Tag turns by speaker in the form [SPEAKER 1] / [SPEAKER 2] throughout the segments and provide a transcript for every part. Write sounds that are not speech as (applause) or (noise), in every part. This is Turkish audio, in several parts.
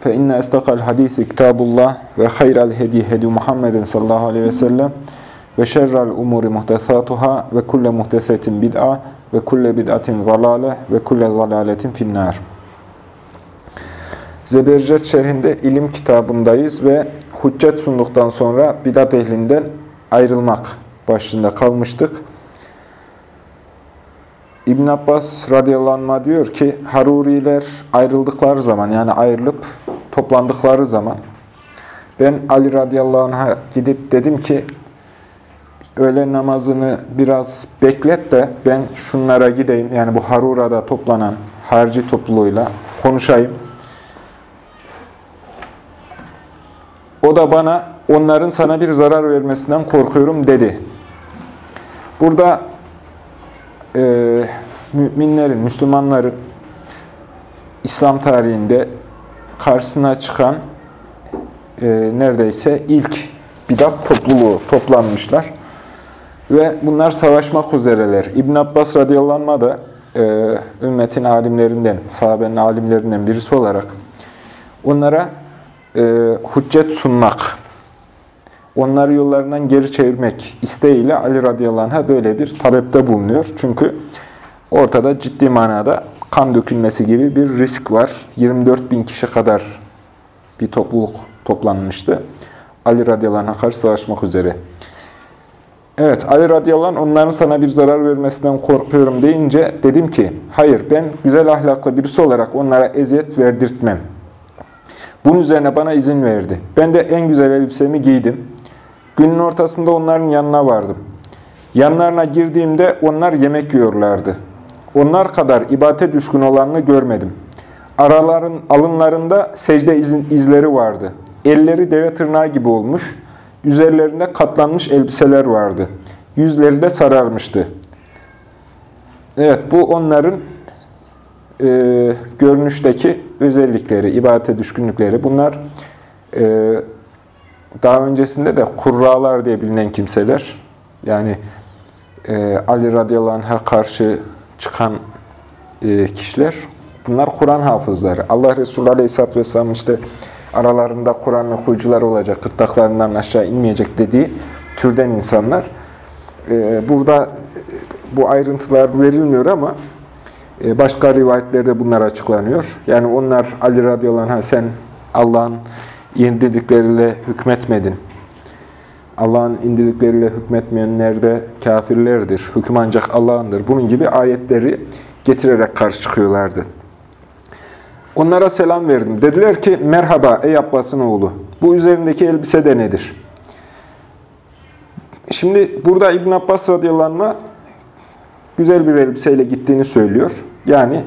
[SPEAKER 1] فإن أصدق الحديث كتاب الله وخير الهدي هدي محمد صلى الله عليه وسلم وشر الأمور محدثاتها وكل محدثة بدعة وكل بدعة ضلالة وكل ضلالة في النار Zebercet şerhinde ilim kitabındayız ve hüccet sunduktan sonra bidat ehlinden ayrılmak başlığında kalmıştık. İbn Abbas radıyallahu diyor ki Haruriler ayrıldıkları zaman yani ayrılıp toplandıkları zaman ben Ali radıyallahu anh'a gidip dedim ki öğle namazını biraz beklet de ben şunlara gideyim yani bu Harura'da toplanan harci topluluğuyla konuşayım. O da bana onların sana bir zarar vermesinden korkuyorum dedi. Burada e, müminlerin, Müslümanların İslam tarihinde karşısına çıkan e, neredeyse ilk bidat topluluğu toplanmışlar. Ve bunlar savaşmak üzereler. İbn Abbas radıyallahu da e, ümmetin alimlerinden, sahabenin alimlerinden birisi olarak onlara e, hüccet sunmak, onları yollarından geri çevirmek isteğiyle Ali radıyallahu anh'a böyle bir talepte bulunuyor. Çünkü ortada ciddi manada kan dökülmesi gibi bir risk var. 24 bin kişi kadar bir topluluk toplanmıştı. Ali radıyallahu anh'a karşı savaşmak üzere. Evet, Ali radıyallahu anh onların sana bir zarar vermesinden korkuyorum deyince dedim ki, hayır ben güzel ahlaklı birisi olarak onlara eziyet verdirtmem. Bunun üzerine bana izin verdi. Ben de en güzel elbisemi giydim. Günün ortasında onların yanına vardım. Yanlarına girdiğimde onlar yemek yiyorlardı. Onlar kadar ibadete düşkün olanını görmedim. Araların alınlarında secde izleri vardı. Elleri deve tırnağı gibi olmuş. Üzerlerinde katlanmış elbiseler vardı. Yüzleri de sararmıştı. Evet, bu onların e, görünüşteki özellikleri, ibadete düşkünlükleri. Bunlar e, daha öncesinde de kurralar diye bilinen kimseler. Yani e, Ali radıyallahu anh'a karşı çıkan e, kişiler. Bunlar Kur'an hafızları. Allah Resulü aleyhisselatü vesselam işte aralarında Kur'an'ın okuyucuları olacak, gırtlaklarından aşağı inmeyecek dediği türden insanlar. E, burada bu ayrıntılar verilmiyor ama e, başka rivayetlerde bunlar açıklanıyor. Yani onlar Ali radıyallahu anh'a sen Allah'ın indirdikleriyle hükmetmedin. Allah'ın indirdikleriyle hükmetmeyenler de kafirlerdir. Hüküm ancak Allah'ındır. Bunun gibi ayetleri getirerek karşı çıkıyorlardı. Onlara selam verdim. Dediler ki, merhaba ey Abbas'ın oğlu. Bu üzerindeki elbise de nedir? Şimdi burada İbn Abbas radıyallahu anh güzel bir elbiseyle gittiğini söylüyor. Yani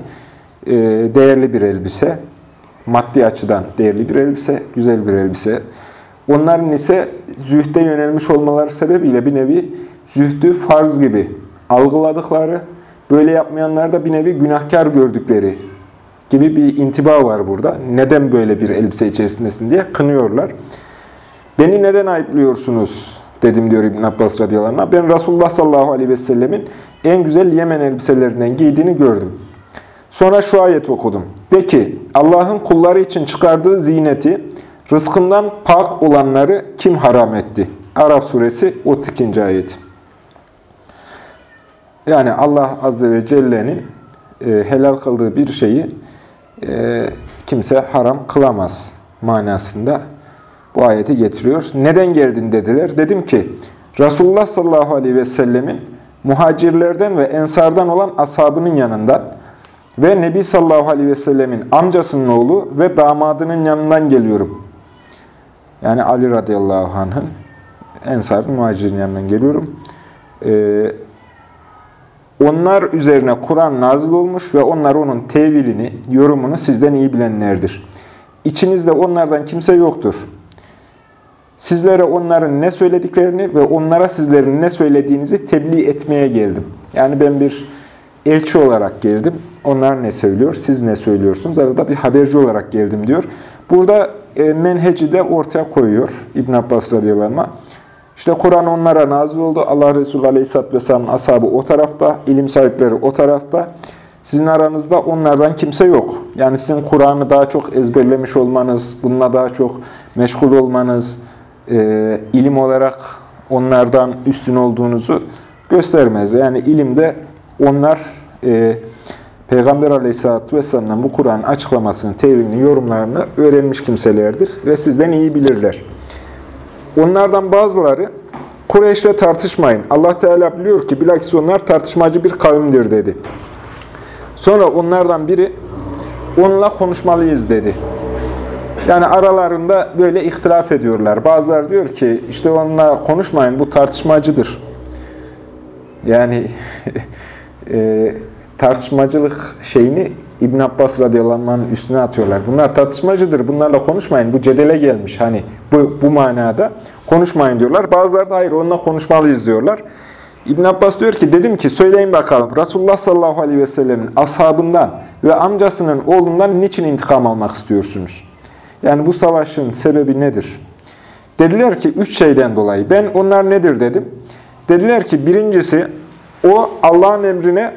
[SPEAKER 1] e, değerli bir elbise. Maddi açıdan değerli bir elbise, güzel bir elbise. Onların ise zühde yönelmiş olmaları sebebiyle bir nevi zühdü farz gibi algıladıkları, böyle yapmayanlar da bir nevi günahkar gördükleri gibi bir intiba var burada. Neden böyle bir elbise içerisindesin diye kınıyorlar. Beni neden ayıplıyorsunuz dedim diyor İbn Abbas radıyallahu anh. Ben Resulullah sallallahu aleyhi ve sellemin en güzel Yemen elbiselerinden giydiğini gördüm. Sonra şu ayet okudum. De ki Allah'ın kulları için çıkardığı ziyneti, rızkından pak olanları kim haram etti? Araf suresi 32. ayet. Yani Allah Azze ve Celle'nin e, helal kıldığı bir şeyi e, kimse haram kılamaz manasında bu ayeti getiriyor. Neden geldin dediler. Dedim ki Resulullah sallallahu aleyhi ve sellemin muhacirlerden ve ensardan olan ashabının yanından ve Nebi sallallahu aleyhi ve sellemin amcasının oğlu ve damadının yanından geliyorum. Yani Ali radıyallahu anh'ın ensarın muhacirin yanından geliyorum. Ee, onlar üzerine Kur'an nazil olmuş ve onlar onun tevilini, yorumunu sizden iyi bilenlerdir. İçinizde onlardan kimse yoktur. Sizlere onların ne söylediklerini ve onlara sizlerin ne söylediğinizi tebliğ etmeye geldim. Yani ben bir elçi olarak geldim. Onlar ne söylüyor, siz ne söylüyorsunuz? Arada bir haberci olarak geldim diyor. Burada e, menheci de ortaya koyuyor İbn Abbas radıyallahu anh. İşte Kur'an onlara nazil oldu. Allah Resulü Aleyhisselatü Vesselam'ın ashabı o tarafta, ilim sahipleri o tarafta. Sizin aranızda onlardan kimse yok. Yani sizin Kur'an'ı daha çok ezberlemiş olmanız, bununla daha çok meşgul olmanız, e, ilim olarak onlardan üstün olduğunuzu göstermez. Yani ilimde onlar e, Peygamber Aleyhisselatü Vesselam'dan bu Kur'an'ın açıklamasını, tevilini, yorumlarını öğrenmiş kimselerdir ve sizden iyi bilirler. Onlardan bazıları Kureyş'le tartışmayın. Allah Teala biliyor ki bilakis onlar tartışmacı bir kavimdir dedi. Sonra onlardan biri onunla konuşmalıyız dedi. Yani aralarında böyle ihtilaf ediyorlar. Bazıları diyor ki işte onunla konuşmayın bu tartışmacıdır. Yani (laughs) e, tartışmacılık şeyini İbn Abbas radıyallahu üstüne atıyorlar. Bunlar tartışmacıdır. Bunlarla konuşmayın. Bu cedele gelmiş. Hani bu, bu manada konuşmayın diyorlar. Bazıları da hayır onunla konuşmalıyız diyorlar. İbn Abbas diyor ki dedim ki söyleyin bakalım Resulullah sallallahu aleyhi ve sellemin ashabından ve amcasının oğlundan niçin intikam almak istiyorsunuz? Yani bu savaşın sebebi nedir? Dediler ki üç şeyden dolayı. Ben onlar nedir dedim. Dediler ki birincisi o Allah'ın emrine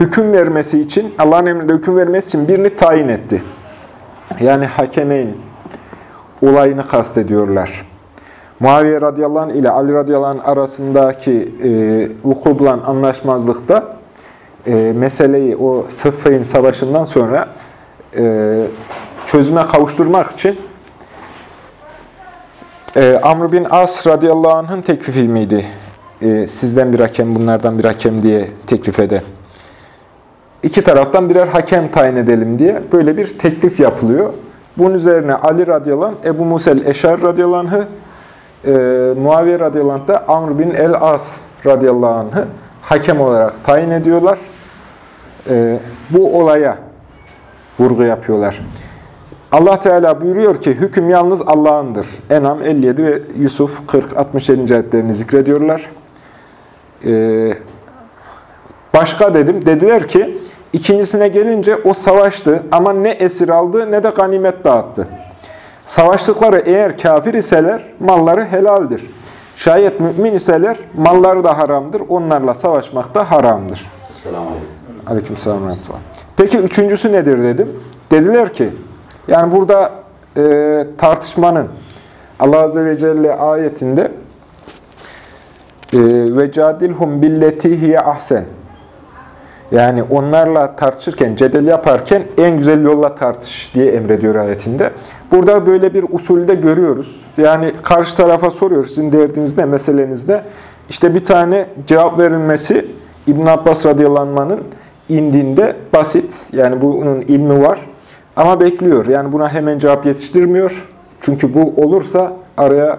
[SPEAKER 1] hüküm vermesi için, Allah'ın emrinde hüküm vermesi için birini tayin etti. Yani hakemeyn olayını kastediyorlar. Muaviye radıyallahu anh ile Ali radıyallahu anh arasındaki e, vuku bulan anlaşmazlıkta e, meseleyi o Sıffeyn savaşından sonra e, çözüme kavuşturmak için e, Amr bin As radıyallahu anh'ın teklifi miydi? E, sizden bir hakem, bunlardan bir hakem diye teklif ede. İki taraftan birer hakem tayin edelim diye böyle bir teklif yapılıyor. Bunun üzerine Ali radıyallahu anh, Ebu Musel Eşar radıyallahu anh'ı, e, Muaviye radıyallahu anh da Amr bin el-As radıyallahu anh'ı hakem olarak tayin ediyorlar. E, bu olaya vurgu yapıyorlar. Allah Teala buyuruyor ki hüküm yalnız Allah'ındır. Enam 57 ve Yusuf 40-67. ayetlerini zikrediyorlar. Ee, başka dedim. Dediler ki ikincisine gelince o savaştı ama ne esir aldı ne de ganimet dağıttı. Savaştıkları eğer kafir iseler malları helaldir. Şayet mümin iseler malları da haramdır. Onlarla savaşmak da haramdır. Aleyküm selam. Peki üçüncüsü nedir dedim. Dediler ki yani burada e, tartışmanın Allah Azze ve Celle ayetinde ve cadilhum billeti hiye ahsen yani onlarla tartışırken, cedel yaparken en güzel yolla tartış diye emrediyor ayetinde. Burada böyle bir usulde görüyoruz. Yani karşı tarafa soruyoruz sizin derdiniz ne, meseleniz ne? İşte bir tane cevap verilmesi İbn Abbas radıyallahu indiğinde basit. Yani bunun ilmi var. Ama bekliyor. Yani buna hemen cevap yetiştirmiyor. Çünkü bu olursa araya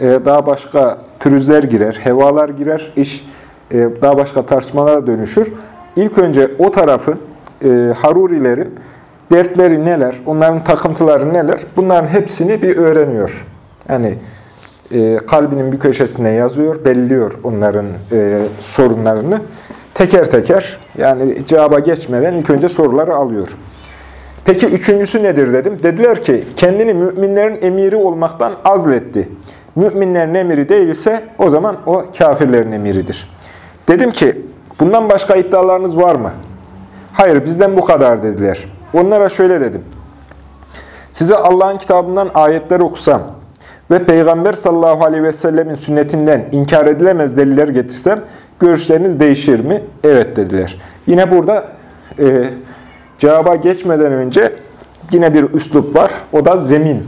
[SPEAKER 1] daha başka pürüzler girer, hevalar girer, iş e, daha başka tartışmalara dönüşür. İlk önce o tarafın, e, Harurilerin dertleri neler, onların takıntıları neler, bunların hepsini bir öğreniyor. Yani kalbinin bir köşesine yazıyor, belliyor onların sorunlarını. Teker teker, yani cevaba geçmeden ilk önce soruları alıyor. Peki üçüncüsü nedir dedim. Dediler ki kendini müminlerin emiri olmaktan azletti. Müminlerin emiri değilse o zaman o kafirlerin emiridir. Dedim ki bundan başka iddialarınız var mı? Hayır bizden bu kadar dediler. Onlara şöyle dedim. Size Allah'ın kitabından ayetler okusam ve Peygamber sallallahu aleyhi ve sellemin sünnetinden inkar edilemez deliller getirsem görüşleriniz değişir mi? Evet dediler. Yine burada e, Cevaba geçmeden önce yine bir üslup var. O da zemin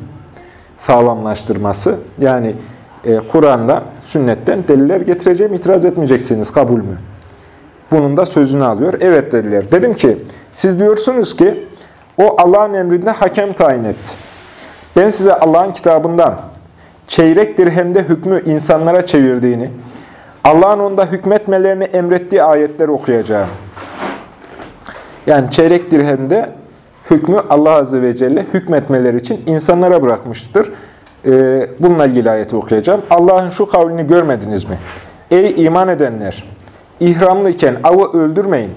[SPEAKER 1] sağlamlaştırması. Yani e, Kur'an'da, sünnetten deliller getireceğim, itiraz etmeyeceksiniz, kabul mü? Bunun da sözünü alıyor. Evet dediler. Dedim ki, siz diyorsunuz ki, o Allah'ın emrinde hakem tayin etti. Ben size Allah'ın kitabından çeyrek dirhemde hükmü insanlara çevirdiğini, Allah'ın onda hükmetmelerini emrettiği ayetleri okuyacağım. Yani çeyrek dirhemde hükmü Allah Azze ve Celle hükmetmeleri için insanlara bırakmıştır. e, bununla ilgili ayeti okuyacağım. Allah'ın şu kavlini görmediniz mi? Ey iman edenler! İhramlıyken avı öldürmeyin.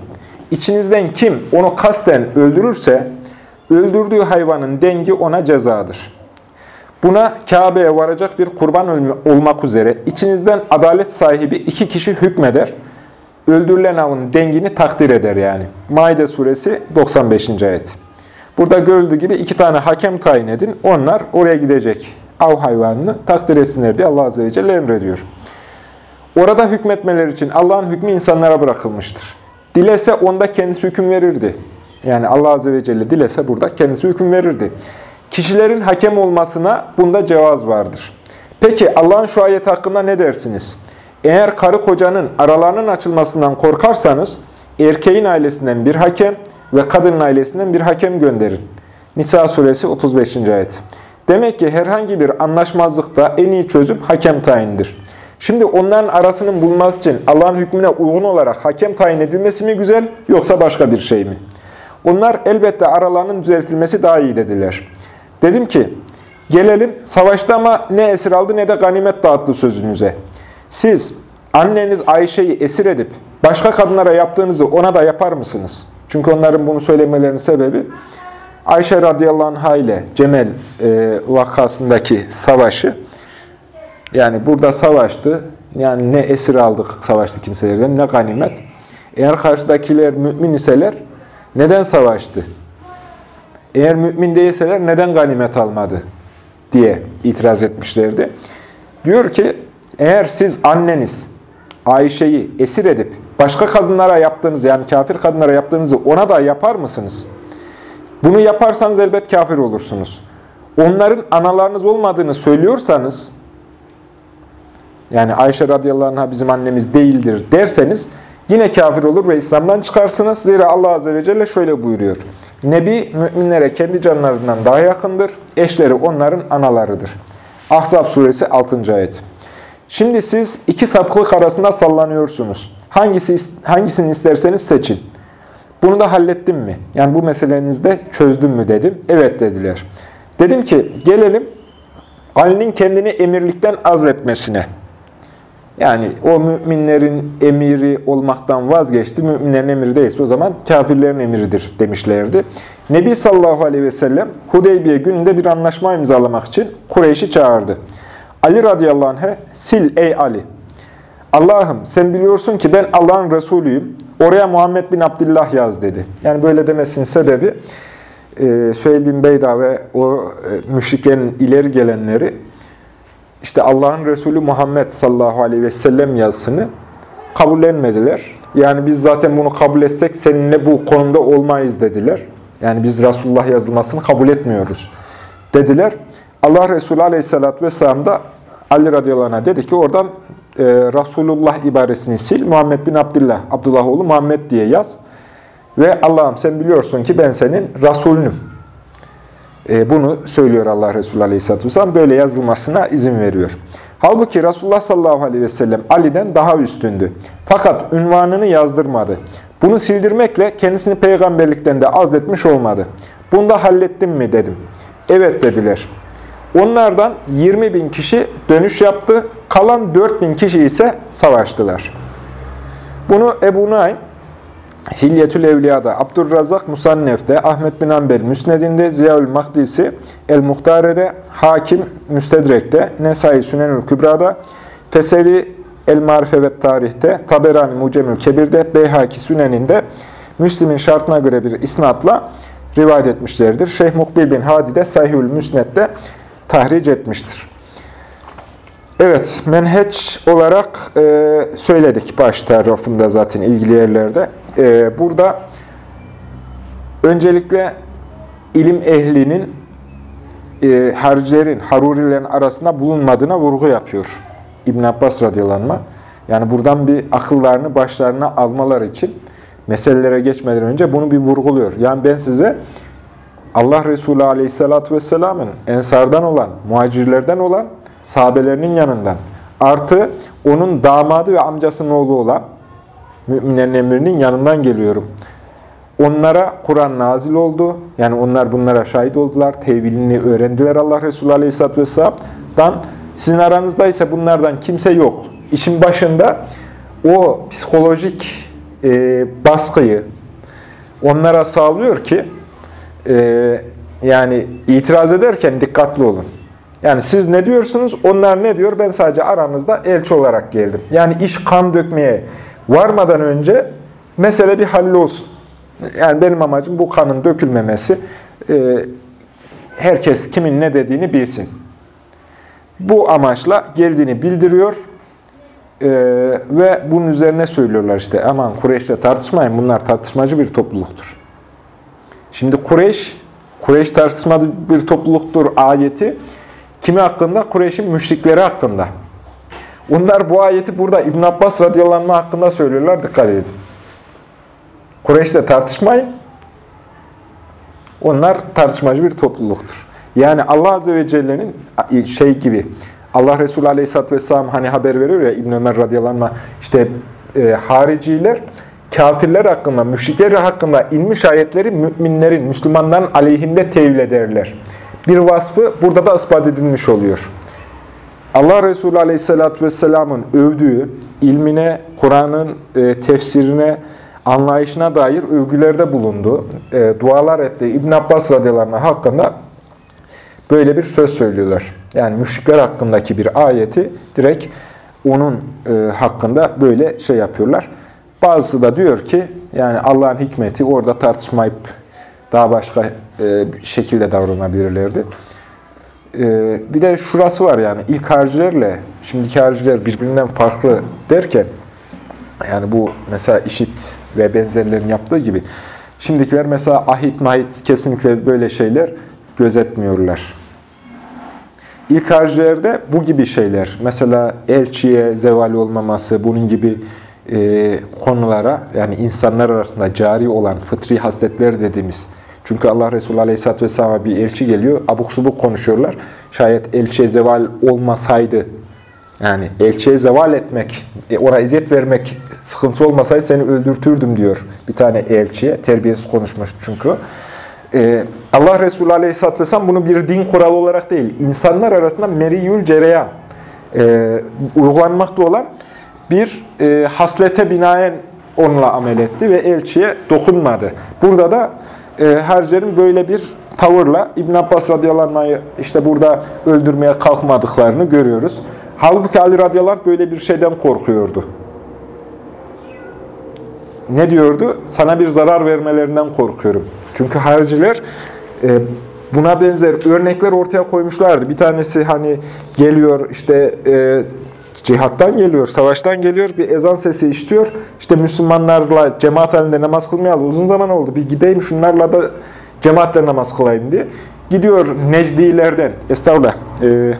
[SPEAKER 1] İçinizden kim onu kasten öldürürse, öldürdüğü hayvanın dengi ona cezadır. Buna Kabe'ye varacak bir kurban olmak üzere içinizden adalet sahibi iki kişi hükmeder. Öldürülen avın dengini takdir eder yani. Maide suresi 95. ayet. Burada görüldüğü gibi iki tane hakem tayin edin. Onlar oraya gidecek av hayvanını takdir etsinler diye Allah Azze ve Celle emrediyor. Orada hükmetmeler için Allah'ın hükmü insanlara bırakılmıştır. Dilese onda kendisi hüküm verirdi. Yani Allah Azze ve Celle dilese burada kendisi hüküm verirdi. Kişilerin hakem olmasına bunda cevaz vardır. Peki Allah'ın şu ayet hakkında ne dersiniz? Eğer karı kocanın aralarının açılmasından korkarsanız erkeğin ailesinden bir hakem ve kadının ailesinden bir hakem gönderin. Nisa suresi 35. ayet. Demek ki herhangi bir anlaşmazlıkta en iyi çözüm hakem tayinidir. Şimdi onların arasının bulunması için Allah'ın hükmüne uygun olarak hakem tayin edilmesi mi güzel yoksa başka bir şey mi? Onlar elbette aralarının düzeltilmesi daha iyi dediler. Dedim ki, gelelim savaşta ama ne esir aldı ne de ganimet dağıttı sözünüze. Siz anneniz Ayşe'yi esir edip başka kadınlara yaptığınızı ona da yapar mısınız? Çünkü onların bunu söylemelerinin sebebi Ayşe radıyallahu anh ile Cemel e, vakasındaki savaşı yani burada savaştı. Yani ne esir aldık savaştı kimselerden ne ganimet. Eğer karşıdakiler mümin iseler neden savaştı? Eğer mümin değilseler neden ganimet almadı? diye itiraz etmişlerdi. Diyor ki eğer siz anneniz Ayşe'yi esir edip başka kadınlara yaptığınız yani kafir kadınlara yaptığınızı ona da yapar mısınız? Bunu yaparsanız elbet kafir olursunuz. Onların analarınız olmadığını söylüyorsanız yani Ayşe radıyallahu anh'a bizim annemiz değildir derseniz yine kafir olur ve İslam'dan çıkarsınız. Zira Allah azze ve celle şöyle buyuruyor. Nebi müminlere kendi canlarından daha yakındır. Eşleri onların analarıdır. Ahzab suresi 6. ayet. Şimdi siz iki sapıklık arasında sallanıyorsunuz. Hangisi, hangisini isterseniz seçin. Bunu da hallettim mi? Yani bu meselenizde çözdüm mü dedim. Evet dediler. Dedim ki gelelim Ali'nin kendini emirlikten azletmesine. Yani o müminlerin emiri olmaktan vazgeçti. Müminlerin emiri değilse o zaman kafirlerin emiridir demişlerdi. Nebi sallallahu aleyhi ve sellem Hudeybiye gününde bir anlaşma imzalamak için Kureyş'i çağırdı. Ali radıyallahu anh'e sil ey Ali. Allah'ım sen biliyorsun ki ben Allah'ın Resulüyüm. Oraya Muhammed bin Abdullah yaz dedi. Yani böyle demesinin sebebi e, Süheyl bin Beyda ve o e, müşriklerin ileri gelenleri işte Allah'ın Resulü Muhammed sallallahu aleyhi ve sellem yazısını kabullenmediler. Yani biz zaten bunu kabul etsek seninle bu konuda olmayız dediler. Yani biz Resulullah yazılmasını kabul etmiyoruz dediler. Allah Resulü aleyhissalatü vesselam da Ali radıyallahu anh'a dedi ki oradan e, Resulullah ibaresini sil. Muhammed bin Abdullah, Abdullah oğlu Muhammed diye yaz. Ve Allah'ım sen biliyorsun ki ben senin Resulünüm. E, bunu söylüyor Allah Resulü Aleyhisselatü Vesselam. Böyle yazılmasına izin veriyor. Halbuki Resulullah sallallahu aleyhi ve sellem Ali'den daha üstündü. Fakat ünvanını yazdırmadı. Bunu sildirmekle kendisini peygamberlikten de azletmiş olmadı. Bunu da hallettim mi dedim. Evet dediler. Onlardan 20 bin kişi dönüş yaptı. Kalan 4 bin kişi ise savaştılar. Bunu Ebu Naim Hilyetül Evliya'da, Abdurrazak Musannef'te, Ahmet bin Amber Müsned'inde, Ziyaül Mahdisi El-Muhtare'de, Hakim Müstedrek'te, Nesai Sünenül Kübra'da, Fesevi El-Marife ve Tarih'te, Taberani Mucemül Kebir'de, Beyhaki Sünen'inde, Müslim'in şartına göre bir isnatla rivayet etmişlerdir. Şeyh Muhbil bin Hadi de Sahihül Müsned'de tahric etmiştir. Evet, menheç olarak e, söyledik baş tarafında zaten ilgili yerlerde. E, burada öncelikle ilim ehlinin e, harcilerin, harurilerin arasında bulunmadığına vurgu yapıyor. İbn Abbas radıyallahu Yani buradan bir akıllarını başlarına almaları için meselelere geçmeden önce bunu bir vurguluyor. Yani ben size Allah Resulü Aleyhisselatü Vesselam'ın ensardan olan, muhacirlerden olan sahabelerinin yanından artı onun damadı ve amcasının oğlu olan müminlerin emrinin yanından geliyorum. Onlara Kur'an nazil oldu. Yani onlar bunlara şahit oldular. Tevilini öğrendiler Allah Resulü Aleyhisselatü Vesselam'dan. Sizin aranızda ise bunlardan kimse yok. İşin başında o psikolojik e, baskıyı onlara sağlıyor ki e, yani itiraz ederken dikkatli olun. Yani siz ne diyorsunuz, onlar ne diyor? Ben sadece aranızda elçi olarak geldim. Yani iş kan dökmeye varmadan önce mesele bir hallolsun. Yani benim amacım bu kanın dökülmemesi. E, herkes kimin ne dediğini bilsin. Bu amaçla geldiğini bildiriyor. Ee, ve bunun üzerine söylüyorlar işte aman Kureyş'le tartışmayın bunlar tartışmacı bir topluluktur. Şimdi Kureyş, Kureyş tartışmacı bir topluluktur ayeti kimi hakkında? Kureyş'in müşrikleri hakkında. Onlar bu ayeti burada İbn Abbas radıyallahu hakkında söylüyorlar. Dikkat edin. Kureyş'le tartışmayın. Onlar tartışmacı bir topluluktur. Yani Allah Azze ve Celle'nin şey gibi Allah Resulü Aleyhisselatü Vesselam hani haber veriyor ya İbn Ömer radıyallahu anh işte e, hariciler kafirler hakkında, müşrikler hakkında inmiş ayetleri müminlerin, Müslümanların aleyhinde tevil ederler. Bir vasfı burada da ispat edilmiş oluyor. Allah Resulü Aleyhisselatü Vesselam'ın övdüğü, ilmine, Kur'an'ın e, tefsirine, anlayışına dair övgülerde bulundu. E, dualar etti. İbn Abbas radıyallahu hakkında böyle bir söz söylüyorlar. Yani müşrikler hakkındaki bir ayeti direkt onun e, hakkında böyle şey yapıyorlar. Bazısı da diyor ki yani Allah'ın hikmeti orada tartışmayıp daha başka e, şekilde davranabilirlerdi. E, bir de şurası var yani ilk haricilerle şimdiki hariciler birbirinden farklı derken yani bu mesela işit ve benzerlerin yaptığı gibi şimdikiler mesela ahit mahit kesinlikle böyle şeyler gözetmiyorlar. İlk harcilerde bu gibi şeyler, mesela elçiye zeval olmaması, bunun gibi e, konulara, yani insanlar arasında cari olan fıtri hasletler dediğimiz, çünkü Allah Resulü Aleyhisselatü Vesselam'a bir elçi geliyor, abuk subuk konuşuyorlar. Şayet elçiye zeval olmasaydı, yani elçiye zeval etmek, e, ona eziyet vermek sıkıntı olmasaydı seni öldürtürdüm diyor bir tane elçiye. Terbiyesiz konuşmuş çünkü. Ee, Allah Resulü Aleyhisselatü Vesselam bunu bir din kuralı olarak değil, insanlar arasında meriyül cereyan, e, uygulanmakta olan bir e, haslete binaen onunla amel etti ve elçiye dokunmadı. Burada da e, harcerin böyle bir tavırla İbn Abbas radıyallahu işte burada öldürmeye kalkmadıklarını görüyoruz. Halbuki Ali radıyallahu böyle bir şeyden korkuyordu. Ne diyordu? Sana bir zarar vermelerinden korkuyorum. Çünkü hariciler e, buna benzer örnekler ortaya koymuşlardı. Bir tanesi hani geliyor işte e, cihattan geliyor, savaştan geliyor, bir ezan sesi işliyor. İşte Müslümanlarla cemaat halinde namaz kılmayalı uzun zaman oldu. Bir gideyim şunlarla da cemaatle namaz kılayım diye. Gidiyor Necdilerden, estağfurullah, e,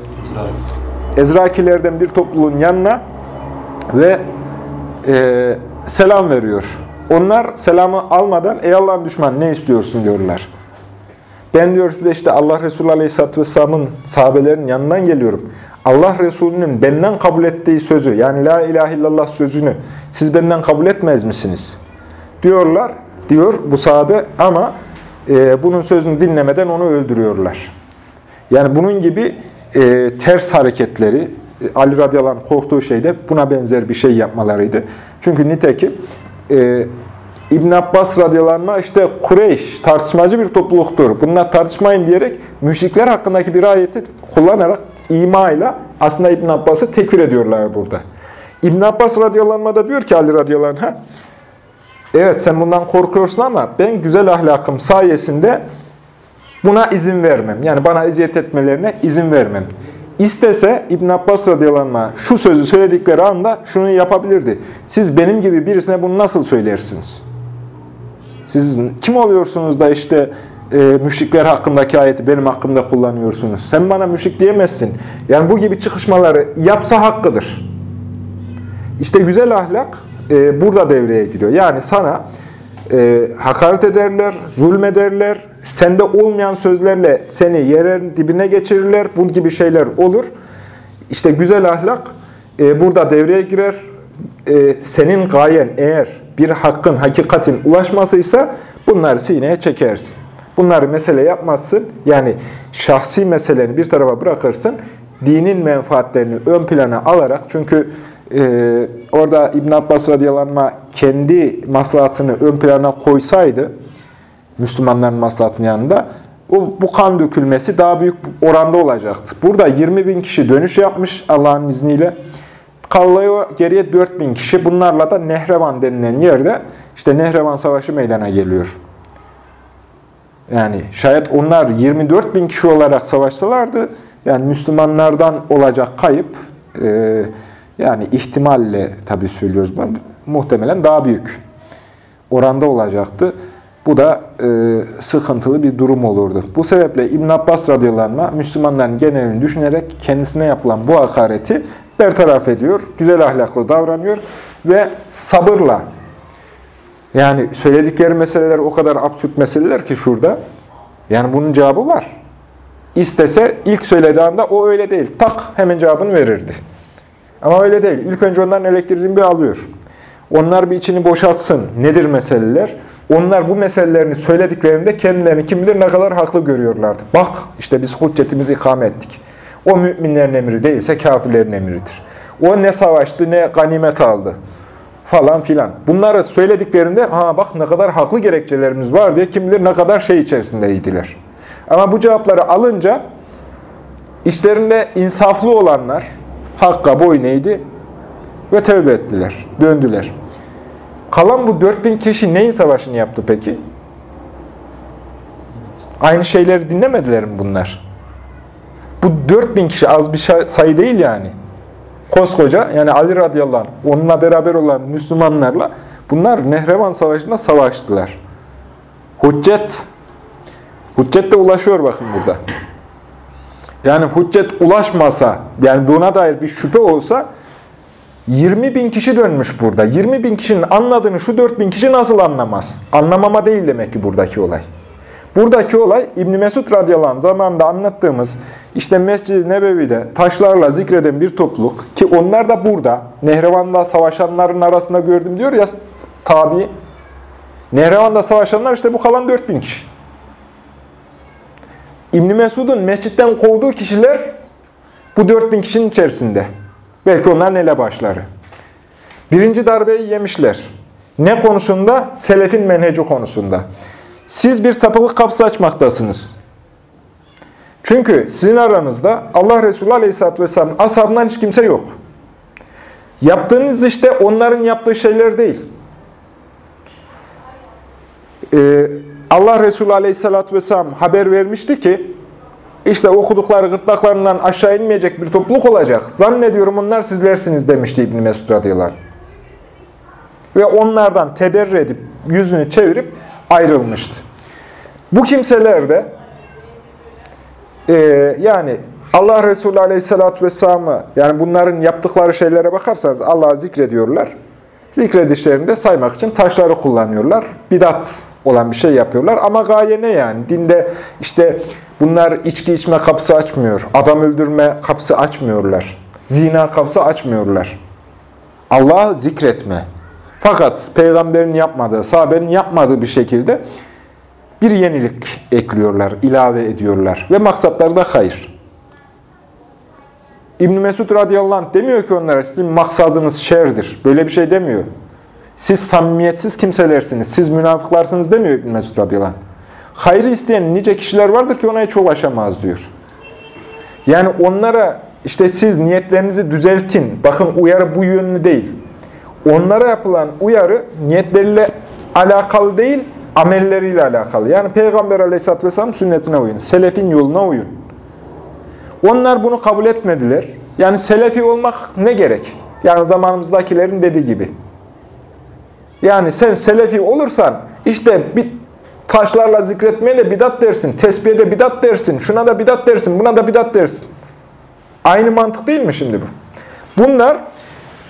[SPEAKER 1] Ezrakilerden bir topluluğun yanına ve e, selam veriyor. Onlar selamı almadan ey Allah'ın düşmanı ne istiyorsun diyorlar. Ben diyor size işte Allah Resulü Aleyhisselatü Vesselam'ın sahabelerin yanından geliyorum. Allah Resulü'nün benden kabul ettiği sözü yani La ilahe illallah sözünü siz benden kabul etmez misiniz? Diyorlar, diyor bu sahabe ama e, bunun sözünü dinlemeden onu öldürüyorlar. Yani bunun gibi e, ters hareketleri, e, Ali radıyallahu anh korktuğu şey de buna benzer bir şey yapmalarıydı. Çünkü nitekim e, İbn Abbas radıyallahu anh işte Kureyş tartışmacı bir topluluktur. Bunlar tartışmayın diyerek müşrikler hakkındaki bir ayeti kullanarak imayla aslında İbn Abbas'ı tekfir ediyorlar burada. İbn Abbas radıyallahu diyor ki Ali radıyallahu anh evet sen bundan korkuyorsun ama ben güzel ahlakım sayesinde buna izin vermem. Yani bana eziyet etmelerine izin vermem. İstese İbn Abbas radıyallahu anh şu sözü söyledikleri anda şunu yapabilirdi. Siz benim gibi birisine bunu nasıl söylersiniz? Siz kim oluyorsunuz da işte e, müşrikler hakkındaki ayeti benim hakkımda kullanıyorsunuz? Sen bana müşrik diyemezsin. Yani bu gibi çıkışmaları yapsa hakkıdır. İşte güzel ahlak e, burada devreye giriyor. Yani sana e, hakaret ederler, zulmederler, sende olmayan sözlerle seni yerin dibine geçirirler. Bunun gibi şeyler olur. İşte güzel ahlak e, burada devreye girer. E, senin gayen eğer bir hakkın, hakikatin ulaşmasıysa bunları sineye çekersin. Bunları mesele yapmazsın. Yani şahsi meseleni bir tarafa bırakırsın. Dinin menfaatlerini ön plana alarak çünkü e, orada İbn Abbas radıyallahu kendi maslahatını ön plana koysaydı Müslümanların maslahatının yanında o, bu kan dökülmesi daha büyük oranda olacaktı. Burada 20 bin kişi dönüş yapmış Allah'ın izniyle. Kalıyor geriye 4 bin kişi. Bunlarla da Nehrevan denilen yerde işte Nehrevan Savaşı meydana geliyor. Yani şayet onlar 24 bin kişi olarak savaşsalardı, yani Müslümanlardan olacak kayıp, e, yani ihtimalle tabi söylüyoruz bunu, muhtemelen daha büyük oranda olacaktı. Bu da e, sıkıntılı bir durum olurdu. Bu sebeple İbn Abbas radıyallahu Müslümanların genelini düşünerek kendisine yapılan bu hakareti bertaraf ediyor, güzel ahlaklı davranıyor ve sabırla, yani söyledikleri meseleler o kadar absürt meseleler ki şurada, yani bunun cevabı var. İstese ilk söylediği anda o öyle değil, tak hemen cevabını verirdi. Ama öyle değil. İlk önce onların elektriğini bir alıyor. Onlar bir içini boşaltsın. Nedir meseleler? Onlar bu meselelerini söylediklerinde kendilerini kim bilir ne kadar haklı görüyorlardı. Bak işte biz hüccetimizi ikame ettik. O müminlerin emri değilse kafirlerin emridir. O ne savaştı ne ganimet aldı falan filan. Bunları söylediklerinde ha bak ne kadar haklı gerekçelerimiz var diye kim bilir ne kadar şey içerisindeydiler. Ama bu cevapları alınca işlerinde insaflı olanlar hakka boyun eğdi ve tevbe ettiler, döndüler. Kalan bu 4000 kişi neyin savaşını yaptı peki? Aynı şeyleri dinlemediler mi bunlar? Bu 4000 kişi az bir sayı değil yani. Koskoca yani Ali radıyallahu anh, onunla beraber olan Müslümanlarla bunlar Nehrevan Savaşı'nda savaştılar. Hüccet, hüccet de ulaşıyor bakın burada. Yani hüccet ulaşmasa, yani buna dair bir şüphe olsa 20 bin kişi dönmüş burada. 20 bin kişinin anladığını şu 4 bin kişi nasıl anlamaz? Anlamama değil demek ki buradaki olay. Buradaki olay İbn Mesud radıyallahu anh zamanında anlattığımız işte Mescid-i Nebevi'de taşlarla zikreden bir topluluk ki onlar da burada Nehrevan'da savaşanların arasında gördüm diyor ya tabi. Nehrevan'da savaşanlar işte bu kalan 4 bin kişi. İbn Mesud'un mescitten kovduğu kişiler bu 4 bin kişinin içerisinde. Belki onların elebaşları. Birinci darbeyi yemişler. Ne konusunda? Selefin menheci konusunda. Siz bir sapıklık kapısı açmaktasınız. Çünkü sizin aranızda Allah Resulü Aleyhisselatü Vesselam'ın ashabından hiç kimse yok. Yaptığınız işte onların yaptığı şeyler değil. Ee, Allah Resulü Aleyhisselatü Vesselam haber vermişti ki, işte okudukları gırtlaklarından aşağı inmeyecek bir topluluk olacak. Zannediyorum onlar sizlersiniz demişti İbn-i Mesud radıyallahu. Ve onlardan teberri edip, yüzünü çevirip ayrılmıştı. Bu kimseler de e, yani Allah Resulü Aleyhisselatü Vesselam'ı yani bunların yaptıkları şeylere bakarsanız Allah'ı zikrediyorlar. Zikredişlerinde saymak için taşları kullanıyorlar. Bidat olan bir şey yapıyorlar. Ama gaye ne yani? Dinde işte bunlar içki içme kapısı açmıyor. Adam öldürme kapısı açmıyorlar. Zina kapısı açmıyorlar. Allah'ı zikretme. Fakat peygamberin yapmadığı, sahabenin yapmadığı bir şekilde bir yenilik ekliyorlar, ilave ediyorlar. Ve maksatları da hayır. İbn Mesud radıyallahu anh demiyor ki onlara sizin maksadınız şerdir. Böyle bir şey demiyor. Siz samimiyetsiz kimselersiniz, siz münafıklarsınız demiyor İbn Mesud radıyallahu anh. Hayrı isteyen nice kişiler vardır ki ona hiç ulaşamaz diyor. Yani onlara işte siz niyetlerinizi düzeltin. Bakın uyarı bu yönlü değil. Onlara yapılan uyarı niyetleriyle alakalı değil, amelleriyle alakalı. Yani Peygamber aleyhisselatü vesselam sünnetine uyun. Selefin yoluna uyun. Onlar bunu kabul etmediler. Yani selefi olmak ne gerek? Yani zamanımızdakilerin dediği gibi. Yani sen selefi olursan işte bir taşlarla zikretmeye bidat dersin, tesbihe bidat dersin, şuna da bidat dersin, buna da bidat dersin. Aynı mantık değil mi şimdi bu? Bunlar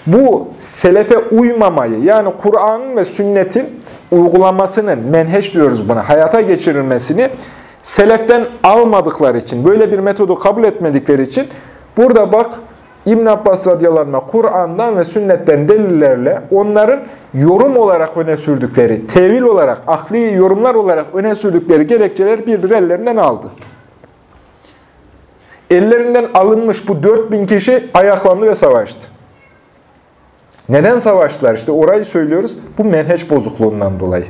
[SPEAKER 1] bu selefe uymamayı yani Kur'an'ın ve sünnetin uygulamasını, menheş diyoruz buna, hayata geçirilmesini seleften almadıkları için, böyle bir metodu kabul etmedikleri için burada bak İbn Abbas radıyallahu Kur'an'dan ve sünnetten delillerle onların yorum olarak öne sürdükleri, tevil olarak, akli yorumlar olarak öne sürdükleri gerekçeler bir bir ellerinden aldı. Ellerinden alınmış bu 4000 kişi ayaklandı ve savaştı. Neden savaştılar? İşte orayı söylüyoruz. Bu menheç bozukluğundan dolayı.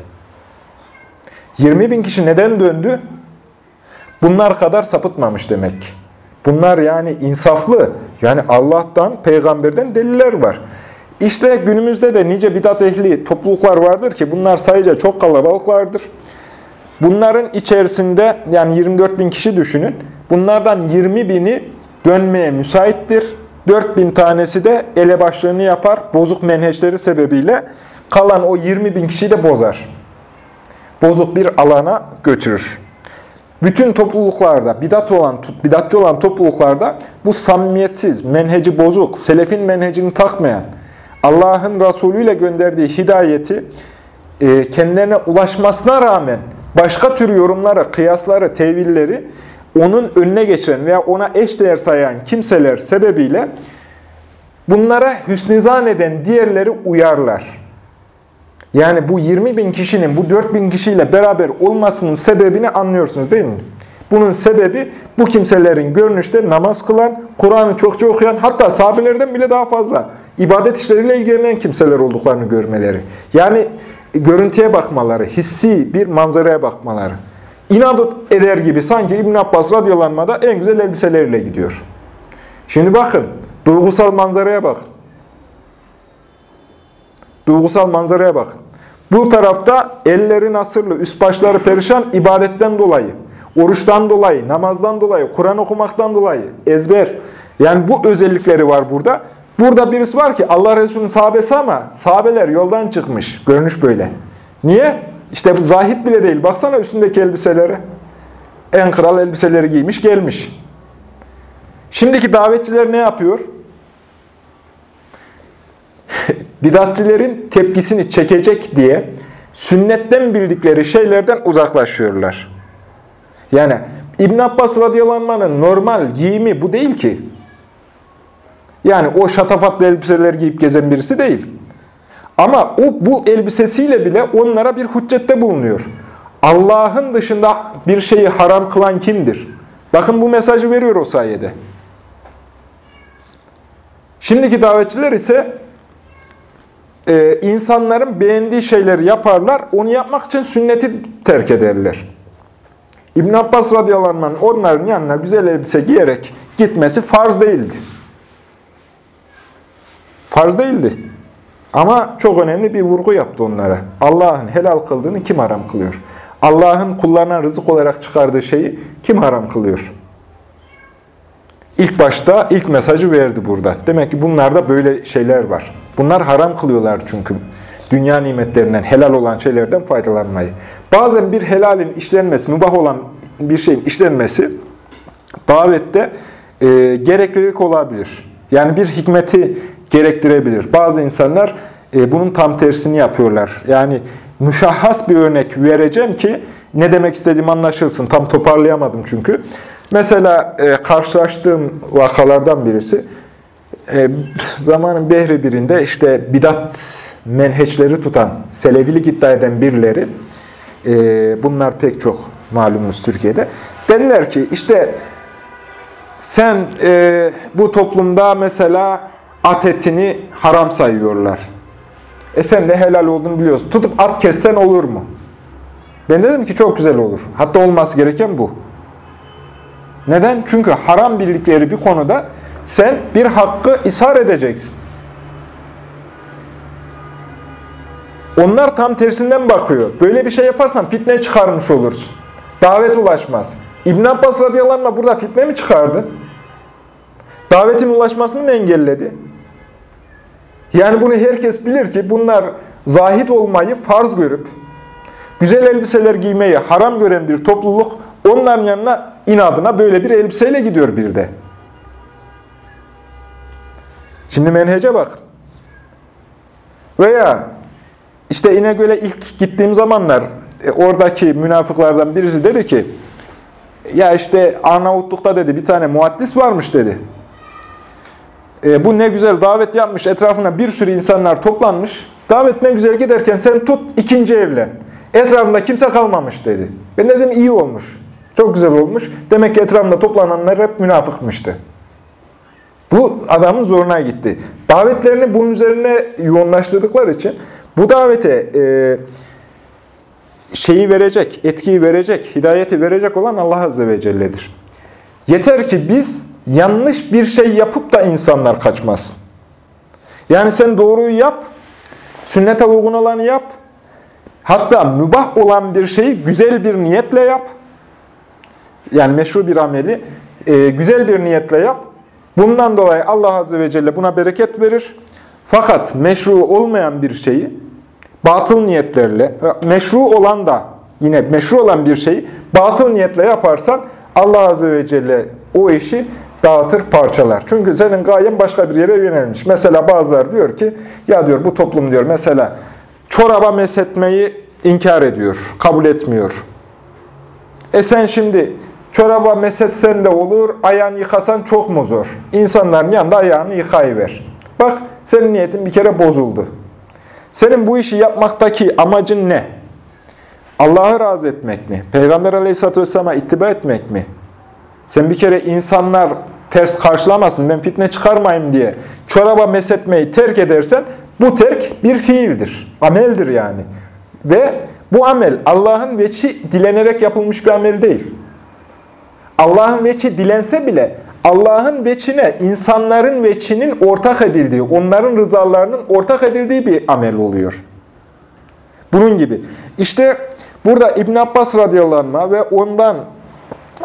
[SPEAKER 1] 20 bin kişi neden döndü? Bunlar kadar sapıtmamış demek. Bunlar yani insaflı. Yani Allah'tan, peygamberden deliller var. İşte günümüzde de nice bidat ehli topluluklar vardır ki bunlar sayıca çok kalabalıklardır. Bunların içerisinde yani 24 bin kişi düşünün. Bunlardan 20 bini dönmeye müsaittir. 4 bin tanesi de elebaşlığını yapar. Bozuk menheçleri sebebiyle kalan o 20 bin kişiyi de bozar. Bozuk bir alana götürür. Bütün topluluklarda, bidat olan, bidatçı olan topluluklarda bu samimiyetsiz, menheci bozuk, selefin menhecini takmayan, Allah'ın Resulü ile gönderdiği hidayeti e, kendilerine ulaşmasına rağmen başka tür yorumları, kıyasları, tevilleri onun önüne geçiren veya ona eş değer sayan kimseler sebebiyle bunlara hüsnizan eden diğerleri uyarlar. Yani bu 20 bin kişinin bu 4 bin kişiyle beraber olmasının sebebini anlıyorsunuz değil mi? Bunun sebebi bu kimselerin görünüşte namaz kılan, Kur'an'ı çokça okuyan, hatta sahabelerden bile daha fazla ibadet işleriyle ilgilenen kimseler olduklarını görmeleri. Yani görüntüye bakmaları, hissi bir manzaraya bakmaları. İnat eder gibi sanki İbn Abbas radyalanmada en güzel elbiseleriyle gidiyor. Şimdi bakın, duygusal manzaraya bakın. Duygusal manzaraya bakın. Bu tarafta elleri nasırlı, üst başları perişan ibadetten dolayı, oruçtan dolayı, namazdan dolayı, Kur'an okumaktan dolayı, ezber. Yani bu özellikleri var burada. Burada birisi var ki Allah Resulü'nün sahabesi ama sahabeler yoldan çıkmış. Görünüş böyle. Niye? İşte zahit bile değil. Baksana üstündeki elbiselere. En kral elbiseleri giymiş gelmiş. Şimdiki davetçiler ne yapıyor? (laughs) bidatçilerin tepkisini çekecek diye sünnetten bildikleri şeylerden uzaklaşıyorlar. Yani İbn Abbas radıyallahu normal giyimi bu değil ki. Yani o şatafatlı elbiseler giyip gezen birisi değil. Ama o bu elbisesiyle bile onlara bir hüccette bulunuyor. Allah'ın dışında bir şeyi haram kılan kimdir? Bakın bu mesajı veriyor o sayede. Şimdiki davetçiler ise e, insanların beğendiği şeyleri yaparlar. Onu yapmak için sünneti terk ederler. İbn Abbas radıyallahu anh onların yanına güzel elbise giyerek gitmesi farz değildi. Farz değildi. Ama çok önemli bir vurgu yaptı onlara. Allah'ın helal kıldığını kim haram kılıyor? Allah'ın kullarına rızık olarak çıkardığı şeyi kim haram kılıyor? İlk başta ilk mesajı verdi burada. Demek ki bunlarda böyle şeyler var. Bunlar haram kılıyorlar çünkü. Dünya nimetlerinden, helal olan şeylerden faydalanmayı. Bazen bir helalin işlenmesi, mübah olan bir şeyin işlenmesi davette e, gereklilik olabilir. Yani bir hikmeti gerektirebilir. Bazı insanlar e, bunun tam tersini yapıyorlar. Yani müşahhas bir örnek vereceğim ki ne demek istediğim anlaşılsın. Tam toparlayamadım çünkü. Mesela e, karşılaştığım vakalardan birisi, e, zamanın Behri birinde işte bidat menheçleri tutan, selevilik iddia eden birileri, e, bunlar pek çok malumuz Türkiye'de, dediler ki işte sen e, bu toplumda mesela at etini haram sayıyorlar. E sen de helal olduğunu biliyorsun. Tutup at kessen olur mu? Ben dedim ki çok güzel olur. Hatta olması gereken bu. Neden? Çünkü haram bildikleri bir konuda sen bir hakkı ishar edeceksin. Onlar tam tersinden bakıyor. Böyle bir şey yaparsan fitne çıkarmış olursun. Davet ulaşmaz. İbn Abbas radıyallahu anh burada fitne mi çıkardı? Davetin ulaşmasını mı engelledi? Yani bunu herkes bilir ki bunlar zahit olmayı farz görüp, güzel elbiseler giymeyi haram gören bir topluluk onların yanına inadına böyle bir elbiseyle gidiyor bir de. Şimdi menhece bak. Veya işte İnegöl'e ilk gittiğim zamanlar e, oradaki münafıklardan birisi dedi ki ya işte Arnavutluk'ta dedi bir tane muaddis varmış dedi. E, bu ne güzel davet yapmış, etrafına bir sürü insanlar toplanmış. Davet ne güzel giderken sen tut ikinci evlen. Etrafında kimse kalmamış dedi. Ben dedim iyi olmuş. Çok güzel olmuş. Demek ki etrafında toplananlar hep münafıkmıştı. Bu adamın zoruna gitti. Davetlerini bunun üzerine yoğunlaştırdıkları için bu davete e, şeyi verecek, etkiyi verecek, hidayeti verecek olan Allah Azze ve Celle'dir. Yeter ki biz yanlış bir şey yapıp da insanlar kaçmasın. Yani sen doğruyu yap, sünnete uygun olanı yap, hatta mübah olan bir şeyi güzel bir niyetle yap, yani meşru bir ameli e, güzel bir niyetle yap. Bundan dolayı Allah Azze ve Celle buna bereket verir. Fakat meşru olmayan bir şeyi batıl niyetlerle, meşru olan da yine meşru olan bir şeyi batıl niyetle yaparsan Allah Azze ve Celle o işi dağıtır, parçalar. Çünkü senin gayen başka bir yere yönelmiş. Mesela bazıları diyor ki, ya diyor bu toplum diyor mesela çoraba mesetmeyi inkar ediyor, kabul etmiyor. E sen şimdi çoraba mesetsen de olur, ayağını yıkasan çok mu zor? İnsanların yanında ayağını yıkayıver. Bak senin niyetin bir kere bozuldu. Senin bu işi yapmaktaki amacın ne? Allah'ı razı etmek mi? Peygamber aleyhisselatü vesselam'a ittiba etmek mi? Sen bir kere insanlar ters karşılamasın, ben fitne çıkarmayayım diye çoraba mesetmeyi terk edersen bu terk bir fiildir, ameldir yani. Ve bu amel Allah'ın veçi dilenerek yapılmış bir amel değil. Allah'ın veçi dilense bile Allah'ın veçine insanların veçinin ortak edildiği, onların rızalarının ortak edildiği bir amel oluyor. Bunun gibi. İşte burada İbn Abbas radıyallahu anh ve ondan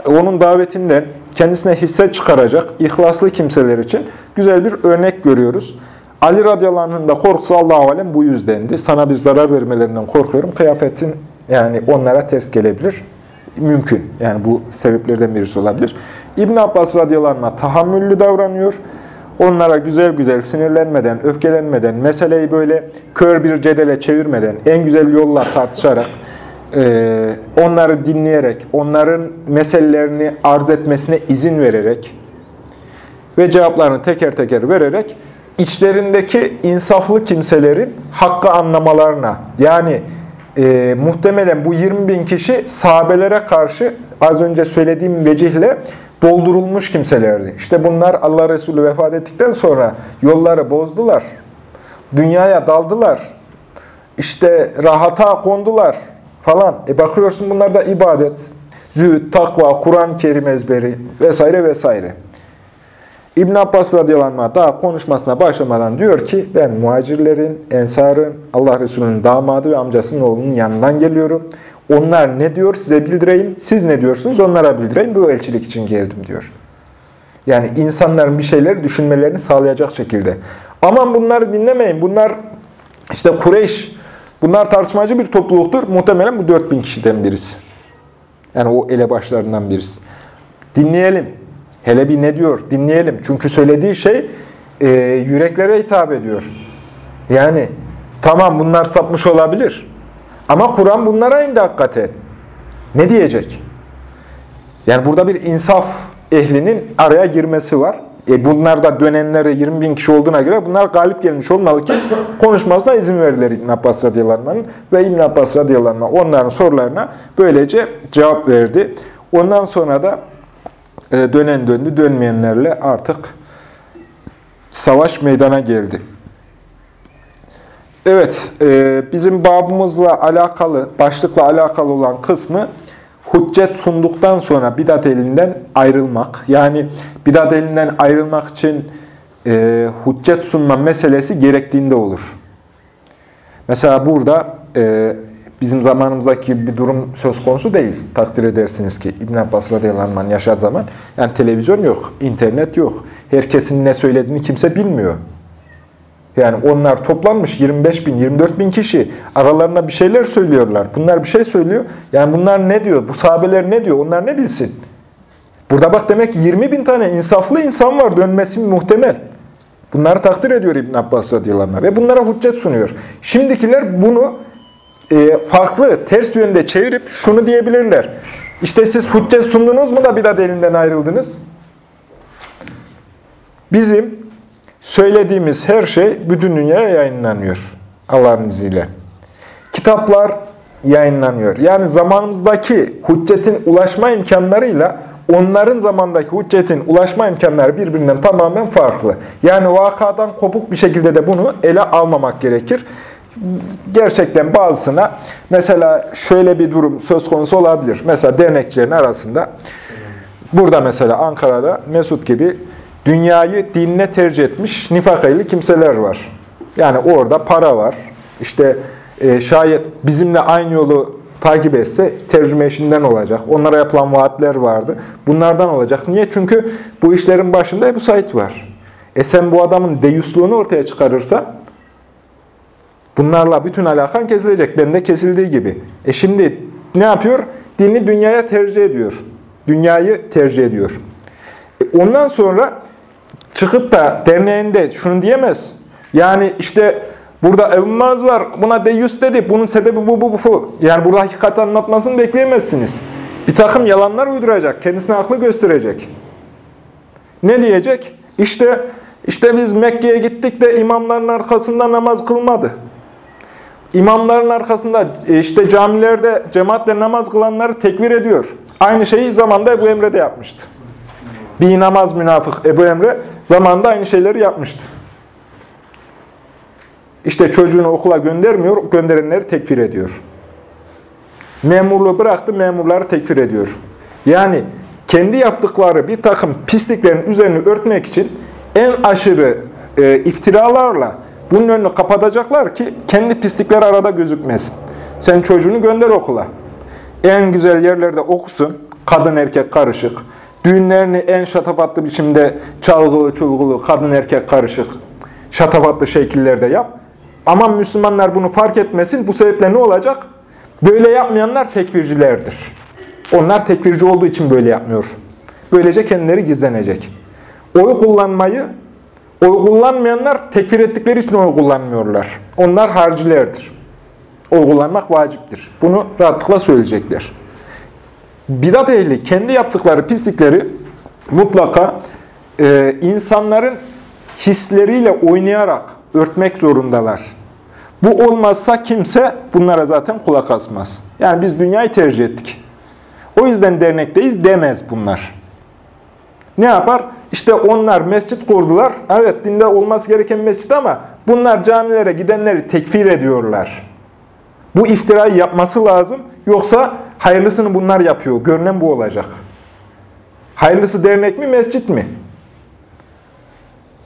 [SPEAKER 1] onun davetinden kendisine hisse çıkaracak ihlaslı kimseler için güzel bir örnek görüyoruz. Ali radıyallahu da korkusu Allahu alem bu yüzdendi. Sana bir zarar vermelerinden korkuyorum. Kıyafetin yani onlara ters gelebilir. Mümkün. Yani bu sebeplerden birisi olabilir. İbn Abbas radıyallahu tahammüllü davranıyor. Onlara güzel güzel sinirlenmeden, öfkelenmeden, meseleyi böyle kör bir cedele çevirmeden, en güzel yolla tartışarak, onları dinleyerek, onların meselelerini arz etmesine izin vererek ve cevaplarını teker teker vererek içlerindeki insaflı kimselerin hakkı anlamalarına, yani e, muhtemelen bu 20 bin kişi sahabelere karşı az önce söylediğim vecihle doldurulmuş kimselerdi. İşte bunlar Allah Resulü vefat ettikten sonra yolları bozdular, dünyaya daldılar, işte rahata kondular falan. E bakıyorsun bunlar da ibadet, zühd, takva, Kur'an-ı Kerim ezberi vesaire vesaire. İbn Abbas radıyallahu anh daha konuşmasına başlamadan diyor ki ben muhacirlerin, ensarın, Allah Resulü'nün damadı ve amcasının oğlunun yanından geliyorum. Onlar ne diyor size bildireyim, siz ne diyorsunuz onlara bildireyim. Bu elçilik için geldim diyor. Yani insanların bir şeyleri düşünmelerini sağlayacak şekilde. Aman bunları dinlemeyin. Bunlar işte Kureyş, bunlar tartışmacı bir topluluktur. Muhtemelen bu 4000 kişiden birisi. Yani o elebaşlarından birisi. Dinleyelim. Hele bir ne diyor? Dinleyelim. Çünkü söylediği şey e, yüreklere hitap ediyor. Yani tamam bunlar sapmış olabilir. Ama Kur'an bunlara indi hakikaten. Ne diyecek? Yani burada bir insaf ehlinin araya girmesi var. E bunlar da dönemlerde 20 bin kişi olduğuna göre bunlar galip gelmiş olmalı ki konuşmasına izin verdiler İbn Abbas radıyallahu ve İbn Abbas radıyallahu onların sorularına böylece cevap verdi. Ondan sonra da e, dönen döndü, dönmeyenlerle artık savaş meydana geldi. Evet, e, bizim babımızla alakalı, başlıkla alakalı olan kısmı hüccet sunduktan sonra bidat elinden ayrılmak. Yani bidat elinden ayrılmak için e, hüccet sunma meselesi gerektiğinde olur. Mesela burada e, bizim zamanımızdaki bir durum söz konusu değil. Takdir edersiniz ki İbn Abbas radıyallahu yaşadığı zaman yani televizyon yok, internet yok. Herkesin ne söylediğini kimse bilmiyor. Yani onlar toplanmış 25 bin, 24 bin kişi aralarında bir şeyler söylüyorlar. Bunlar bir şey söylüyor. Yani bunlar ne diyor? Bu sahabeler ne diyor? Onlar ne bilsin? Burada bak demek ki 20 bin tane insaflı insan var dönmesi muhtemel. Bunları takdir ediyor İbn Abbas radıyallahu ve bunlara hüccet sunuyor. Şimdikiler bunu e, farklı, ters yönde çevirip şunu diyebilirler. İşte siz hüccet sundunuz mu da bidat elinden ayrıldınız? Bizim söylediğimiz her şey bütün dünyaya yayınlanıyor Allah'ın izniyle. Kitaplar yayınlanıyor. Yani zamanımızdaki hüccetin ulaşma imkanlarıyla onların zamandaki hüccetin ulaşma imkanları birbirinden tamamen farklı. Yani vakadan kopuk bir şekilde de bunu ele almamak gerekir. Gerçekten bazısına mesela şöyle bir durum söz konusu olabilir. Mesela dernekçilerin arasında burada mesela Ankara'da Mesut gibi dünyayı dinine tercih etmiş nifak ehli kimseler var. Yani orada para var. İşte e, şayet bizimle aynı yolu takip etse tercüme işinden olacak. Onlara yapılan vaatler vardı. Bunlardan olacak. Niye? Çünkü bu işlerin başında Ebu Said var. E sen bu adamın deyusluğunu ortaya çıkarırsan bunlarla bütün alakan kesilecek. Bende kesildiği gibi. E şimdi ne yapıyor? Dini dünyaya tercih ediyor. Dünyayı tercih ediyor. E ondan sonra çıkıp da derneğinde şunu diyemez. Yani işte burada Ebu Maz var, buna deyyus dedi, bunun sebebi bu, bu, bu, bu. Yani burada hakikati anlatmasını bekleyemezsiniz. Bir takım yalanlar uyduracak, kendisine aklı gösterecek. Ne diyecek? İşte, işte biz Mekke'ye gittik de imamların arkasında namaz kılmadı. İmamların arkasında e, işte camilerde cemaatle namaz kılanları tekvir ediyor. Aynı şeyi zamanda Ebu Emre de yapmıştı. Bir namaz münafık Ebu Emre zamanında aynı şeyleri yapmıştı. İşte çocuğunu okula göndermiyor, gönderenleri tekfir ediyor. Memurluğu bıraktı, memurları tekfir ediyor. Yani kendi yaptıkları bir takım pisliklerin üzerini örtmek için en aşırı e, iftiralarla bunun önünü kapatacaklar ki kendi pislikler arada gözükmesin. Sen çocuğunu gönder okula. En güzel yerlerde okusun, kadın erkek karışık. Düğünlerini en şatafatlı biçimde çalgılı çulgulu, kadın erkek karışık, şatafatlı şekillerde yap. Ama Müslümanlar bunu fark etmesin. Bu sebeple ne olacak? Böyle yapmayanlar tekfircilerdir. Onlar tekfirci olduğu için böyle yapmıyor. Böylece kendileri gizlenecek. Oy kullanmayı, oy kullanmayanlar tekfir ettikleri için oy kullanmıyorlar. Onlar harcilerdir. Oy kullanmak vaciptir. Bunu rahatlıkla söyleyecekler. Bidat ehli kendi yaptıkları pislikleri mutlaka e, insanların hisleriyle oynayarak örtmek zorundalar. Bu olmazsa kimse bunlara zaten kulak asmaz. Yani biz dünyayı tercih ettik. O yüzden dernekteyiz demez bunlar. Ne yapar? İşte onlar mescit kurdular. Evet dinde olması gereken mescit ama bunlar camilere gidenleri tekfir ediyorlar. Bu iftirayı yapması lazım. Yoksa hayırlısını bunlar yapıyor. Görünen bu olacak. Hayırlısı dernek mi, mescit mi?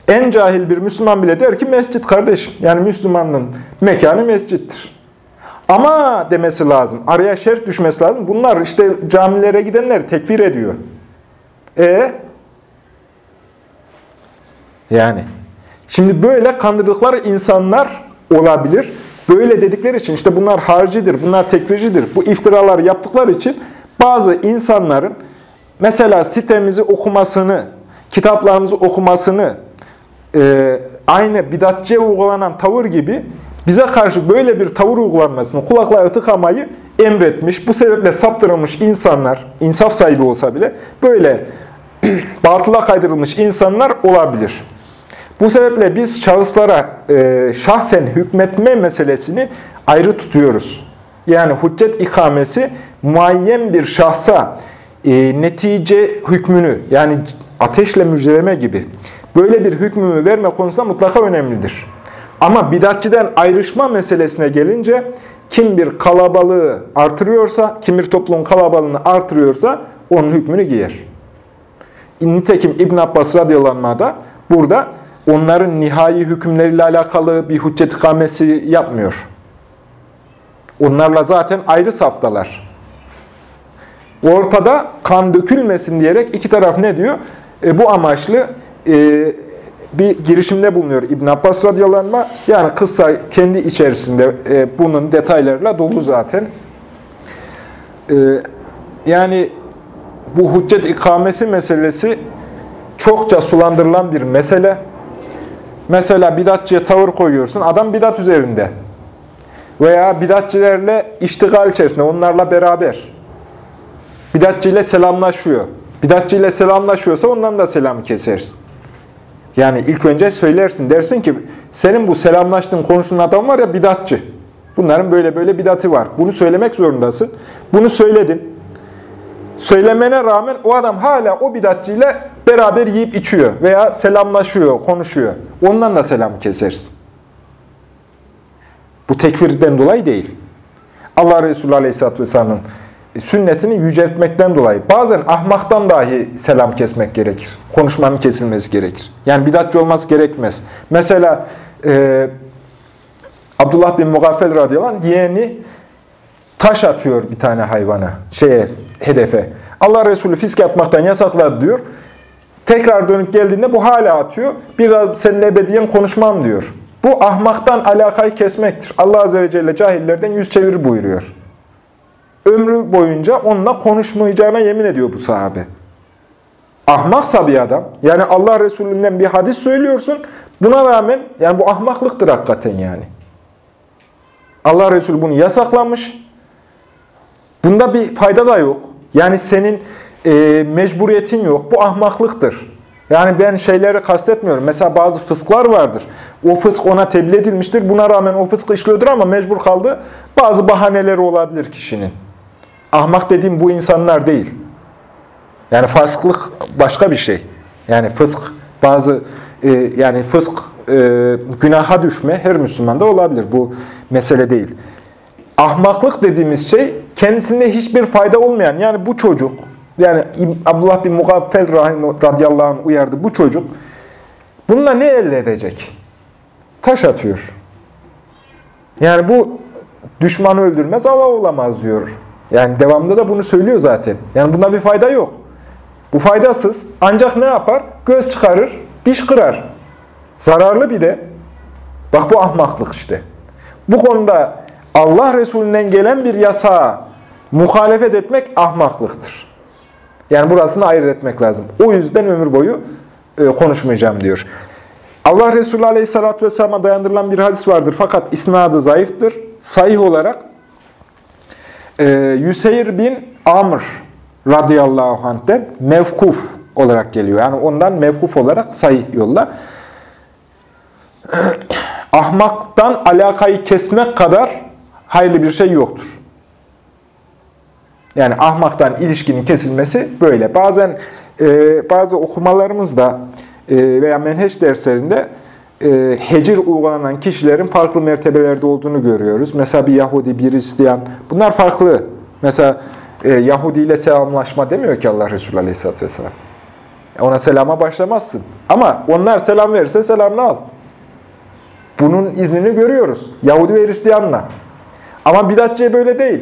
[SPEAKER 1] En cahil bir Müslüman bile der ki mescit kardeşim. Yani Müslümanın mekanı mescittir. Ama demesi lazım. Araya şerh düşmesi lazım. Bunlar işte camilere gidenler tekfir ediyor. E yani şimdi böyle kandırdıkları insanlar olabilir. Böyle dedikleri için işte bunlar harcidir, bunlar tekfircidir. Bu iftiralar yaptıkları için bazı insanların mesela sitemizi okumasını, kitaplarımızı okumasını, e, aynı bidatçıya uygulanan tavır gibi bize karşı böyle bir tavır uygulanmasını, kulakları tıkamayı emretmiş. Bu sebeple saptırılmış insanlar, insaf sahibi olsa bile böyle (clears throat) batıla kaydırılmış insanlar olabilir. Bu sebeple biz şahıslara e, şahsen hükmetme meselesini ayrı tutuyoruz. Yani hüccet ikamesi muayyen bir şahsa e, netice hükmünü yani ateşle müjdeleme gibi böyle bir hükmümü verme konusunda mutlaka önemlidir. Ama bidatçiden ayrışma meselesine gelince kim bir kalabalığı artırıyorsa, kim bir toplumun kalabalığını artırıyorsa onun hükmünü giyer. Nitekim İbn Abbas radıyallahu anh da burada onların nihai hükümleriyle alakalı bir hüccet ikamesi yapmıyor. Onlarla zaten ayrı saftalar. Ortada kan dökülmesin diyerek iki taraf ne diyor? E, bu amaçlı e, bir girişimde bulunuyor İbn Abbas radıyallahu anh. Yani kısa kendi içerisinde e, bunun detaylarıyla dolu zaten. E, yani bu hüccet ikamesi meselesi çokça sulandırılan bir mesele. Mesela bidatçıya tavır koyuyorsun, adam bidat üzerinde. Veya bidatçilerle iştigal içerisinde, onlarla beraber. Bidatçıyla selamlaşıyor. Bidatçıyla selamlaşıyorsa ondan da selam kesersin. Yani ilk önce söylersin. Dersin ki senin bu selamlaştığın konuştuğun adam var ya bidatçı. Bunların böyle böyle bidatı var. Bunu söylemek zorundasın. Bunu söyledin. Söylemene rağmen o adam hala o bidatçıyla beraber yiyip içiyor veya selamlaşıyor, konuşuyor. Ondan da selam kesersin. Bu tekfirden dolayı değil. Allah Resulü Aleyhisselatü Vesselam'ın sünnetini yüceltmekten dolayı bazen ahmaktan dahi selam kesmek gerekir. Konuşmanın kesilmesi gerekir. Yani bidatçı olması gerekmez. Mesela e, Abdullah bin Mugafel radıyallahu anh yeğeni taş atıyor bir tane hayvana, şeye, hedefe. Allah Resulü fisk atmaktan yasakladı diyor. Tekrar dönüp geldiğinde bu hala atıyor. Bir daha seninle ebediyen konuşmam diyor. Bu ahmaktan alakayı kesmektir. Allah Azze ve Celle cahillerden yüz çevir buyuruyor. Ömrü boyunca onunla konuşmayacağına yemin ediyor bu sahabe. Ahmaksa bir adam, yani Allah Resulü'nden bir hadis söylüyorsun, buna rağmen, yani bu ahmaklıktır hakikaten yani. Allah Resulü bunu yasaklamış. Bunda bir fayda da yok. Yani senin e, mecburiyetin yok. Bu ahmaklıktır. Yani ben şeyleri kastetmiyorum. Mesela bazı fısklar vardır. O fısk ona tebliğ edilmiştir. Buna rağmen o fıskı işliyordur ama mecbur kaldı. Bazı bahaneleri olabilir kişinin. Ahmak dediğim bu insanlar değil. Yani fasıklık başka bir şey. Yani fısk bazı e, yani fısk e, günaha düşme her Müslümanda olabilir. Bu mesele değil. Ahmaklık dediğimiz şey kendisinde hiçbir fayda olmayan yani bu çocuk yani Abdullah bin Mugaffel radıyallahu anh uyardı. Bu çocuk bununla ne elde edecek? Taş atıyor. Yani bu düşmanı öldürmez, hava olamaz diyor. Yani devamında da bunu söylüyor zaten. Yani bunda bir fayda yok. Bu faydasız. Ancak ne yapar? Göz çıkarır, diş kırar. Zararlı bir de. Bak bu ahmaklık işte. Bu konuda Allah Resulü'nden gelen bir yasağa muhalefet etmek ahmaklıktır. Yani burasını ayırt etmek lazım. O yüzden ömür boyu e, konuşmayacağım diyor. Allah Resulü Aleyhisselatü Vesselam'a dayandırılan bir hadis vardır. Fakat isnadı zayıftır. Sahih olarak e, Yüseyir bin Amr radıyallahu anh'ten mevkuf olarak geliyor. Yani ondan mevkuf olarak sahih yolla. (clears throat) Ahmaktan alakayı kesmek kadar hayırlı bir şey yoktur. Yani ahmaktan ilişkinin kesilmesi böyle. Bazen e, bazı okumalarımızda e, veya menheç derslerinde e, hecir uygulanan kişilerin farklı mertebelerde olduğunu görüyoruz. Mesela bir Yahudi, bir Hristiyan. Bunlar farklı. Mesela e, Yahudi ile selamlaşma demiyor ki Allah Resulü Aleyhisselatü Vesselam. Ona selama başlamazsın. Ama onlar selam verirse selamını al. Bunun iznini görüyoruz. Yahudi ve Hristiyanla. Ama bidatçı böyle değil.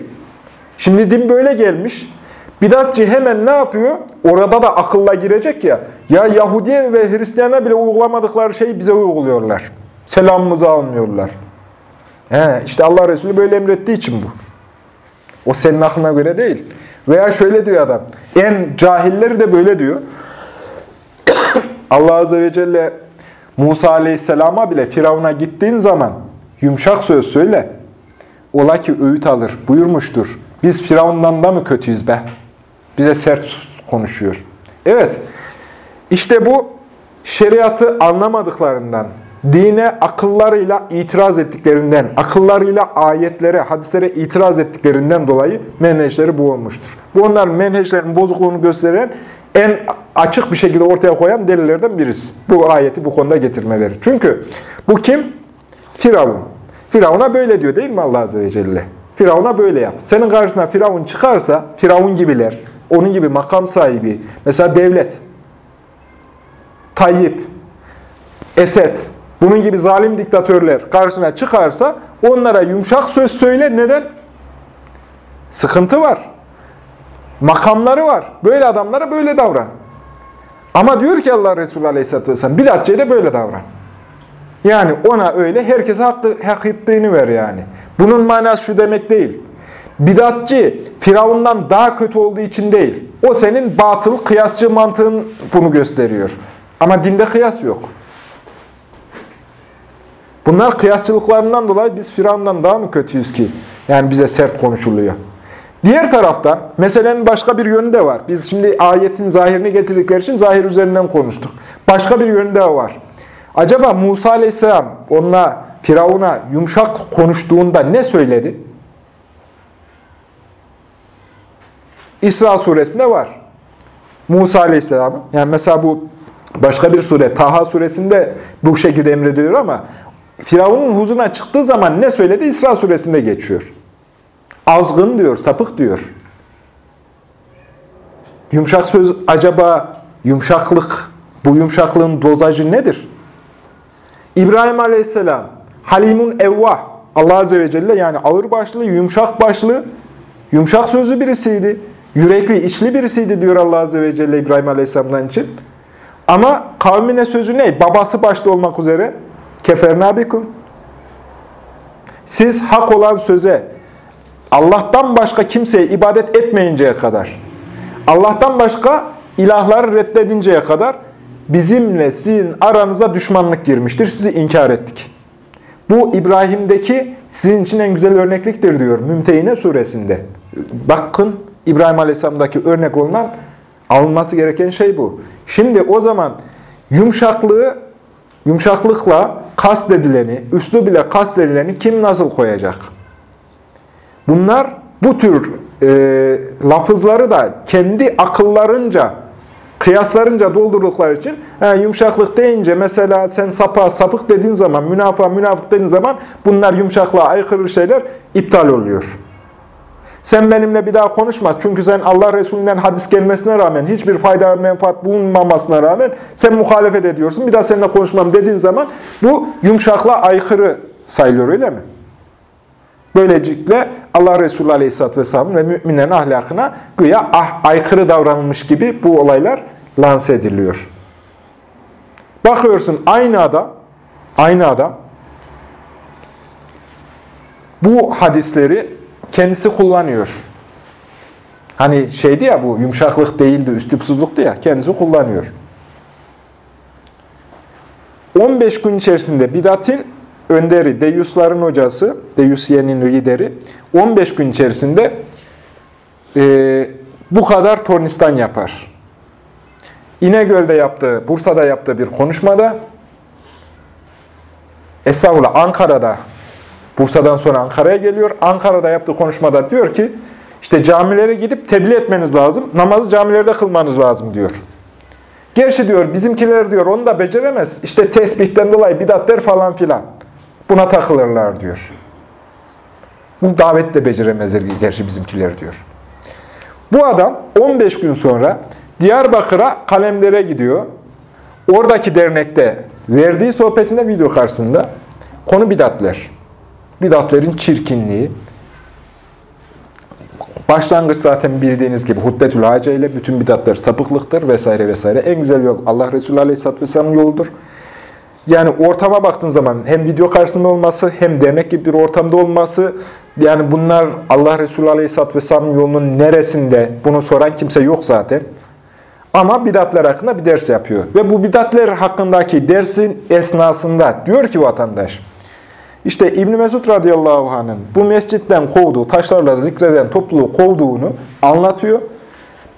[SPEAKER 1] Şimdi din böyle gelmiş. Bidatçı hemen ne yapıyor? Orada da akılla girecek ya. Ya Yahudiye ve Hristiyana bile uygulamadıkları şeyi bize uyguluyorlar. Selamımızı almıyorlar. He, işte Allah Resulü böyle emrettiği için bu. O senin aklına göre değil. Veya şöyle diyor adam. En cahilleri de böyle diyor. (coughs) Allah Azze ve Celle Musa Aleyhisselam'a bile Firavun'a gittiğin zaman yumuşak söz söyle. Ola ki öğüt alır buyurmuştur. Biz Firavun'dan da mı kötüyüz be? Bize sert konuşuyor. Evet, işte bu şeriatı anlamadıklarından, dine akıllarıyla itiraz ettiklerinden, akıllarıyla ayetlere, hadislere itiraz ettiklerinden dolayı menheçleri bu olmuştur. Bu onların menheçlerin bozukluğunu gösteren en açık bir şekilde ortaya koyan delillerden birisi. Bu ayeti bu konuda getirmeleri. Çünkü bu kim? Firavun. Firavun'a böyle diyor değil mi Allah Azze ve Celle? Firavun'a böyle yap. Senin karşısına Firavun çıkarsa, Firavun gibiler, onun gibi makam sahibi, mesela devlet, Tayyip, Esed, bunun gibi zalim diktatörler karşısına çıkarsa onlara yumuşak söz söyle. Neden? Sıkıntı var. Makamları var. Böyle adamlara böyle davran. Ama diyor ki Allah Resulü Aleyhisselatü Vesselam, bidatçıya da böyle davran. Yani ona öyle herkese hakkı, hak ettiğini ver yani. Bunun manası şu demek değil. Bidatçı Firavundan daha kötü olduğu için değil. O senin batıl, kıyasçı mantığın bunu gösteriyor. Ama dinde kıyas yok. Bunlar kıyasçılıklarından dolayı biz Firavundan daha mı kötüyüz ki? Yani bize sert konuşuluyor. Diğer taraftan meselenin başka bir yönü de var. Biz şimdi ayetin zahirini getirdikleri için zahir üzerinden konuştuk. Başka bir yönü de var. Acaba Musa Aleyhisselam onunla Firavun'a yumuşak konuştuğunda ne söyledi? İsra suresinde var. Musa Aleyhisselam'ın. Yani mesela bu başka bir sure, Taha suresinde bu şekilde emredilir ama Firavun'un huzuruna çıktığı zaman ne söyledi? İsra suresinde geçiyor. Azgın diyor, sapık diyor. Yumuşak söz acaba yumuşaklık, bu yumuşaklığın dozajı nedir? İbrahim Aleyhisselam, Halimun Evvah, Allah Azze ve Celle yani ağır başlı, yumuşak başlı, yumuşak sözlü birisiydi. Yürekli, içli birisiydi diyor Allah Azze ve Celle İbrahim Aleyhisselam'dan için. Ama kavmine sözü ne? Babası başta olmak üzere. Keferna bikum. Siz hak olan söze, Allah'tan başka kimseye ibadet etmeyinceye kadar, Allah'tan başka ilahları reddedinceye kadar bizimle sizin aranıza düşmanlık girmiştir. Sizi inkar ettik. Bu İbrahim'deki sizin için en güzel örnekliktir diyor Mümtehine suresinde. Bakın İbrahim Aleyhisselam'daki örnek olunan alınması gereken şey bu. Şimdi o zaman yumuşaklığı, yumuşaklıkla kastedileni, üslub ile kastedileni kim nasıl koyacak? Bunlar bu tür e, lafızları da kendi akıllarınca, kıyaslarınca doldurdukları için he, yumuşaklık deyince mesela sen sapa sapık dediğin zaman, münafığa münafık dediğin zaman bunlar yumuşaklığa aykırı şeyler iptal oluyor. Sen benimle bir daha konuşmaz. Çünkü sen Allah Resulü'nden hadis gelmesine rağmen, hiçbir fayda menfaat bulunmamasına rağmen sen muhalefet ediyorsun. Bir daha seninle konuşmam dediğin zaman bu yumuşaklığa aykırı sayılıyor öyle mi? Böylelikle Allah Resulü Aleyhisselatü Vesselam ve müminlerin ahlakına güya ah, aykırı davranılmış gibi bu olaylar lanse ediliyor. Bakıyorsun aynı adam, aynı adam bu hadisleri kendisi kullanıyor. Hani şeydi ya bu yumuşaklık değildi, üslupsuzluktu ya kendisi kullanıyor. 15 gün içerisinde bidatin önderi, Deyusların hocası, Deyusiye'nin lideri 15 gün içerisinde e, bu kadar tornistan yapar. İnegöl'de yaptığı, Bursa'da yaptığı bir konuşmada Estağfurullah Ankara'da Bursa'dan sonra Ankara'ya geliyor. Ankara'da yaptığı konuşmada diyor ki, işte camilere gidip tebliğ etmeniz lazım, namazı camilerde kılmanız lazım diyor. Gerçi diyor bizimkiler diyor onu da beceremez. İşte tesbihten dolayı bidatler falan filan. Buna takılırlar diyor. Bu davet de beceremezler gerçi bizimkiler diyor. Bu adam 15 gün sonra Diyarbakır'a kalemlere gidiyor. Oradaki dernekte verdiği sohbetinde video karşısında konu bidatler bidatlerin çirkinliği. Başlangıç zaten bildiğiniz gibi hutbetül hace ile bütün bidatlar sapıklıktır vesaire vesaire. En güzel yol Allah Resulü Aleyhisselatü Vesselam'ın yoludur. Yani ortama baktığın zaman hem video karşısında olması hem demek gibi bir ortamda olması yani bunlar Allah Resulü Aleyhisselatü Vesselam'ın yolunun neresinde bunu soran kimse yok zaten. Ama bidatlar hakkında bir ders yapıyor. Ve bu bidatler hakkındaki dersin esnasında diyor ki vatandaş, işte İbn Mesud radıyallahu anh'ın bu mescitten kovduğu, taşlarla zikreden topluluğu kovduğunu anlatıyor.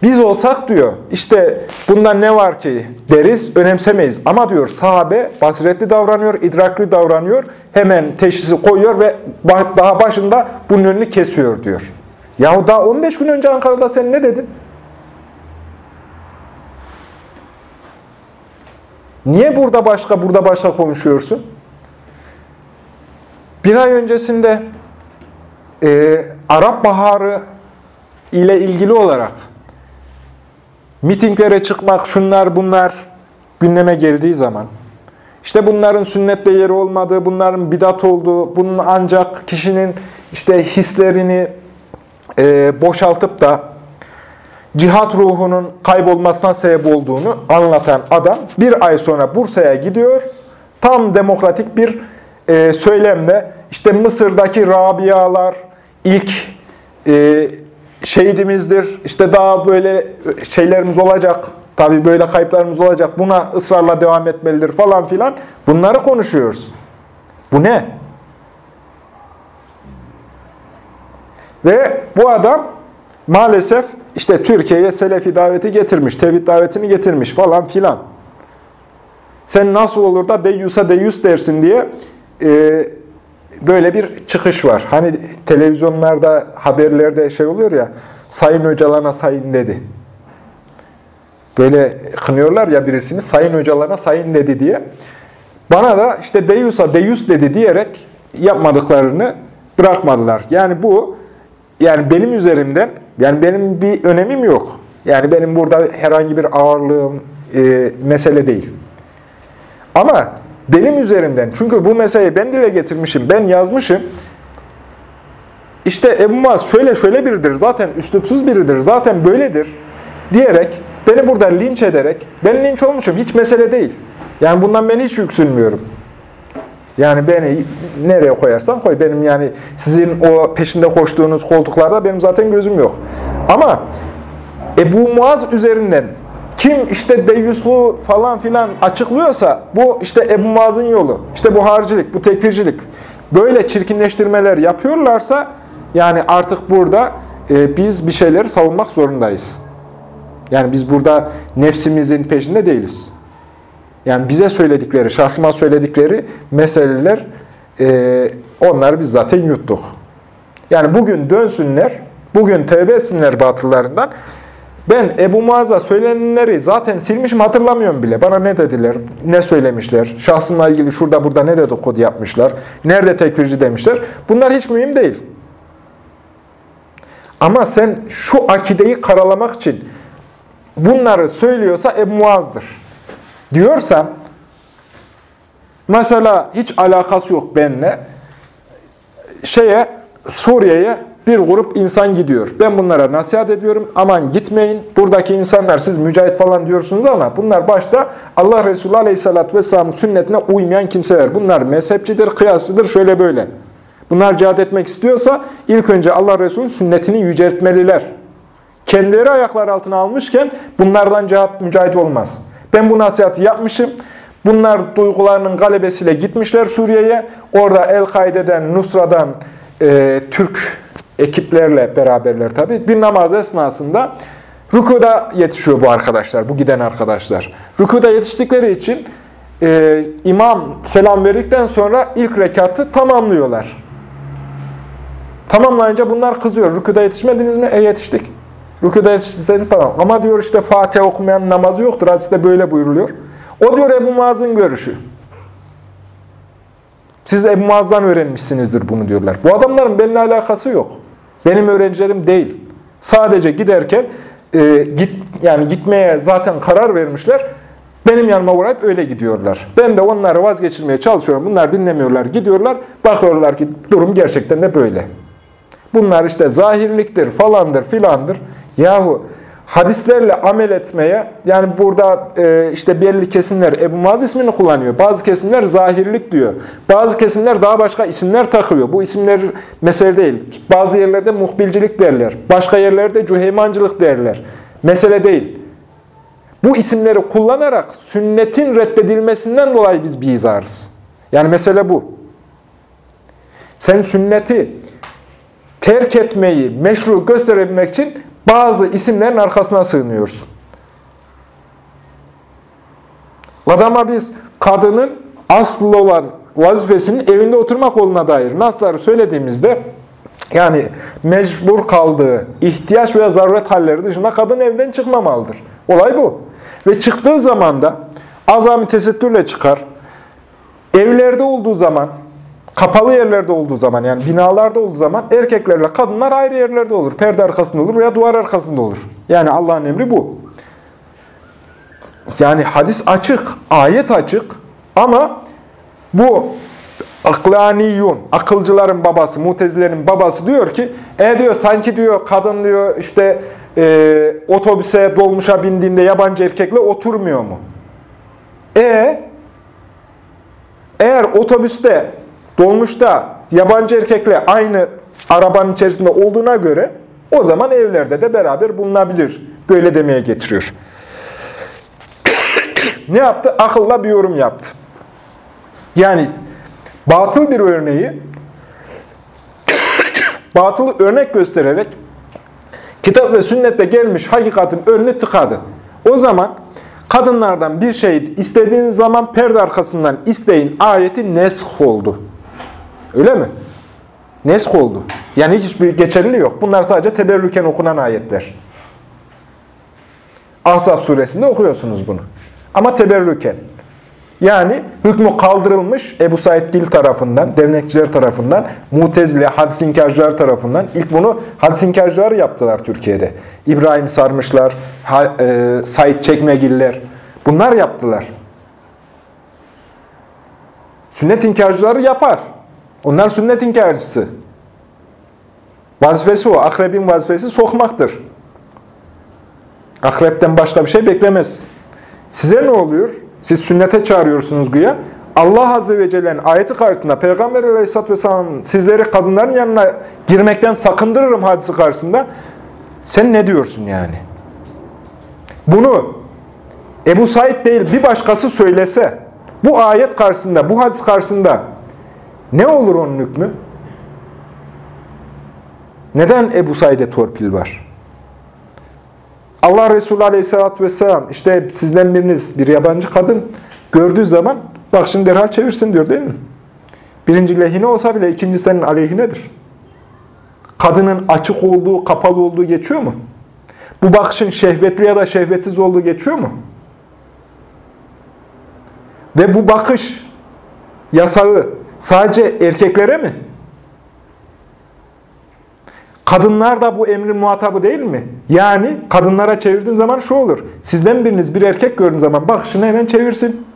[SPEAKER 1] Biz olsak diyor, işte bundan ne var ki deriz, önemsemeyiz. Ama diyor sahabe basiretli davranıyor, idrakli davranıyor. Hemen teşhisi koyuyor ve daha başında bunun önünü kesiyor diyor. Yahu daha 15 gün önce Ankara'da sen ne dedin? Niye burada başka, burada başka konuşuyorsun? Bir ay öncesinde e, Arap Baharı ile ilgili olarak mitinglere çıkmak, şunlar bunlar gündeme geldiği zaman, işte bunların sünnette yeri olmadığı, bunların bidat olduğu, bunun ancak kişinin işte hislerini e, boşaltıp da cihat ruhunun kaybolmasına sebep olduğunu anlatan adam bir ay sonra Bursa'ya gidiyor. Tam demokratik bir e, söylemle işte Mısır'daki Rabialar ilk e, şehidimizdir. İşte daha böyle şeylerimiz olacak. Tabi böyle kayıplarımız olacak. Buna ısrarla devam etmelidir falan filan. Bunları konuşuyoruz. Bu ne? Ve bu adam maalesef işte Türkiye'ye Selefi daveti getirmiş, tevhid davetini getirmiş falan filan. Sen nasıl olur da deyyusa deyyus dersin diye e, böyle bir çıkış var. Hani televizyonlarda, haberlerde şey oluyor ya, Sayın Öcalan'a sayın dedi. Böyle kınıyorlar ya birisini, Sayın Öcalan'a sayın dedi diye. Bana da işte deyyusa deyyus dedi diyerek yapmadıklarını bırakmadılar. Yani bu, yani benim üzerimden, yani benim bir önemim yok. Yani benim burada herhangi bir ağırlığım e, mesele değil. Ama benim üzerimden, çünkü bu meseleyi ben dile getirmişim, ben yazmışım. İşte Ebu Muaz şöyle şöyle biridir, zaten üslupsuz biridir, zaten böyledir diyerek, beni burada linç ederek, ben linç olmuşum, hiç mesele değil. Yani bundan ben hiç yüksünmüyorum. Yani beni nereye koyarsan koy. Benim yani sizin o peşinde koştuğunuz koltuklarda benim zaten gözüm yok. Ama Ebu Muaz üzerinden kim işte deyyusluğu falan filan açıklıyorsa bu işte Ebu Muaz'ın yolu. İşte bu haricilik, bu tekfircilik. Böyle çirkinleştirmeler yapıyorlarsa yani artık burada e, biz bir şeyleri savunmak zorundayız. Yani biz burada nefsimizin peşinde değiliz. Yani bize söyledikleri, şahsıma söyledikleri meseleler, e, onları biz zaten yuttuk. Yani bugün dönsünler, bugün tevbe etsinler batıllarından. Ben Ebu Muaz'a söylenenleri zaten silmişim hatırlamıyorum bile. Bana ne dediler, ne söylemişler, şahsımla ilgili şurada burada ne dedikodu yapmışlar, nerede tekfirci demişler. Bunlar hiç mühim değil. Ama sen şu akideyi karalamak için bunları söylüyorsa Ebu Muaz'dır diyorsam, mesela hiç alakası yok benimle, şeye, Suriye'ye bir grup insan gidiyor. Ben bunlara nasihat ediyorum. Aman gitmeyin. Buradaki insanlar siz mücahit falan diyorsunuz ama bunlar başta Allah Resulü Aleyhisselatü Vesselam'ın sünnetine uymayan kimseler. Bunlar mezhepçidir, kıyasçıdır, şöyle böyle. Bunlar cihad etmek istiyorsa ilk önce Allah Resulü'nün sünnetini yüceltmeliler. Kendileri ayaklar altına almışken bunlardan cihat mücahit olmaz. Ben bu nasihati yapmışım. Bunlar duygularının galebesiyle gitmişler Suriye'ye. Orada El-Kaide'den, Nusra'dan, e, Türk ekiplerle beraberler tabi. Bir namaz esnasında rükuda yetişiyor bu arkadaşlar, bu giden arkadaşlar. Rükuda yetiştikleri için e, imam selam verdikten sonra ilk rekatı tamamlıyorlar. Tamamlayınca bunlar kızıyor. Rükuda yetişmediniz mi? E yetiştik. Rükuda yetiştiyseniz tamam. Ama diyor işte Fatih okumayan namazı yoktur. Hadiste böyle buyuruluyor. O diyor Ebu Muaz'ın görüşü. Siz Ebu Muaz'dan öğrenmişsinizdir bunu diyorlar. Bu adamların benimle alakası yok. Benim öğrencilerim değil. Sadece giderken e, git yani gitmeye zaten karar vermişler. Benim yanıma uğrayıp öyle gidiyorlar. Ben de onları vazgeçirmeye çalışıyorum. Bunlar dinlemiyorlar, gidiyorlar. Bakıyorlar ki durum gerçekten de böyle. Bunlar işte zahirliktir, falandır, filandır. Yahu hadislerle amel etmeye, yani burada e, işte belli kesimler Ebu Maz ismini kullanıyor. Bazı kesimler zahirlik diyor. Bazı kesimler daha başka isimler takıyor. Bu isimler mesele değil. Bazı yerlerde muhbilcilik derler. Başka yerlerde cüheymancılık derler. Mesele değil. Bu isimleri kullanarak sünnetin reddedilmesinden dolayı biz bir izarız. Yani mesele bu. Sen sünneti terk etmeyi meşru gösterebilmek için bazı isimlerin arkasına sığınıyorsun. Adama biz kadının aslı olan vazifesinin evinde oturmak olduğuna dair nasları söylediğimizde yani mecbur kaldığı ihtiyaç veya zaruret halleri dışında kadın evden çıkmamalıdır. Olay bu. Ve çıktığı zaman da azami tesettürle çıkar. Evlerde olduğu zaman kapalı yerlerde olduğu zaman yani binalarda olduğu zaman erkeklerle kadınlar ayrı yerlerde olur. Perde arkasında olur veya duvar arkasında olur. Yani Allah'ın emri bu. Yani hadis açık, ayet açık ama bu aklaniyun, akılcıların babası, mutezilerin babası diyor ki, e diyor sanki diyor kadın diyor işte e, otobüse, dolmuşa bindiğinde yabancı erkekle oturmuyor mu? E eğer otobüste dolmuşta yabancı erkekle aynı arabanın içerisinde olduğuna göre o zaman evlerde de beraber bulunabilir. Böyle demeye getiriyor. ne yaptı? Akılla bir yorum yaptı. Yani batıl bir örneği batılı örnek göstererek Kitap ve sünnette gelmiş hakikatin önüne tıkadı. O zaman kadınlardan bir şey istediğiniz zaman perde arkasından isteyin ayeti nesk oldu. Öyle mi? Nesk oldu. Yani hiçbir geçerliliği yok. Bunlar sadece teberrüken okunan ayetler. Ahzab suresinde okuyorsunuz bunu. Ama teberrüken. Yani hükmü kaldırılmış Ebu Said Dil tarafından, dernekçiler tarafından, Mutezile, hadis inkarcılar tarafından. ilk bunu hadis inkarcıları yaptılar Türkiye'de. İbrahim Sarmışlar, e, Said Çekmegiller. Bunlar yaptılar. Sünnet inkarcıları yapar. Onlar sünnet inkarcısı. Vazifesi o. Akrebin vazifesi sokmaktır. Akrepten başka bir şey beklemez. Size ne oluyor? Siz sünnete çağırıyorsunuz güya. Allah Azze ve Celle'nin ayeti karşısında Peygamber Aleyhisselatü Vesselam sizleri kadınların yanına girmekten sakındırırım hadisi karşısında. Sen ne diyorsun yani? Bunu Ebu Said değil bir başkası söylese bu ayet karşısında, bu hadis karşısında ne olur onun hükmü? Neden Ebu Said'e torpil var? Allah Resulü Aleyhisselatü Vesselam işte sizden biriniz bir yabancı kadın gördüğü zaman bak şimdi derhal çevirsin diyor değil mi? Birinci lehine olsa bile ikinci senin aleyhinedir. Kadının açık olduğu, kapalı olduğu geçiyor mu? Bu bakışın şehvetli ya da şehvetsiz olduğu geçiyor mu? Ve bu bakış yasağı sadece erkeklere mi? Kadınlar da bu emrin muhatabı değil mi? Yani kadınlara çevirdiğin zaman şu olur. Sizden biriniz bir erkek gördüğün zaman bakışını hemen çevirsin.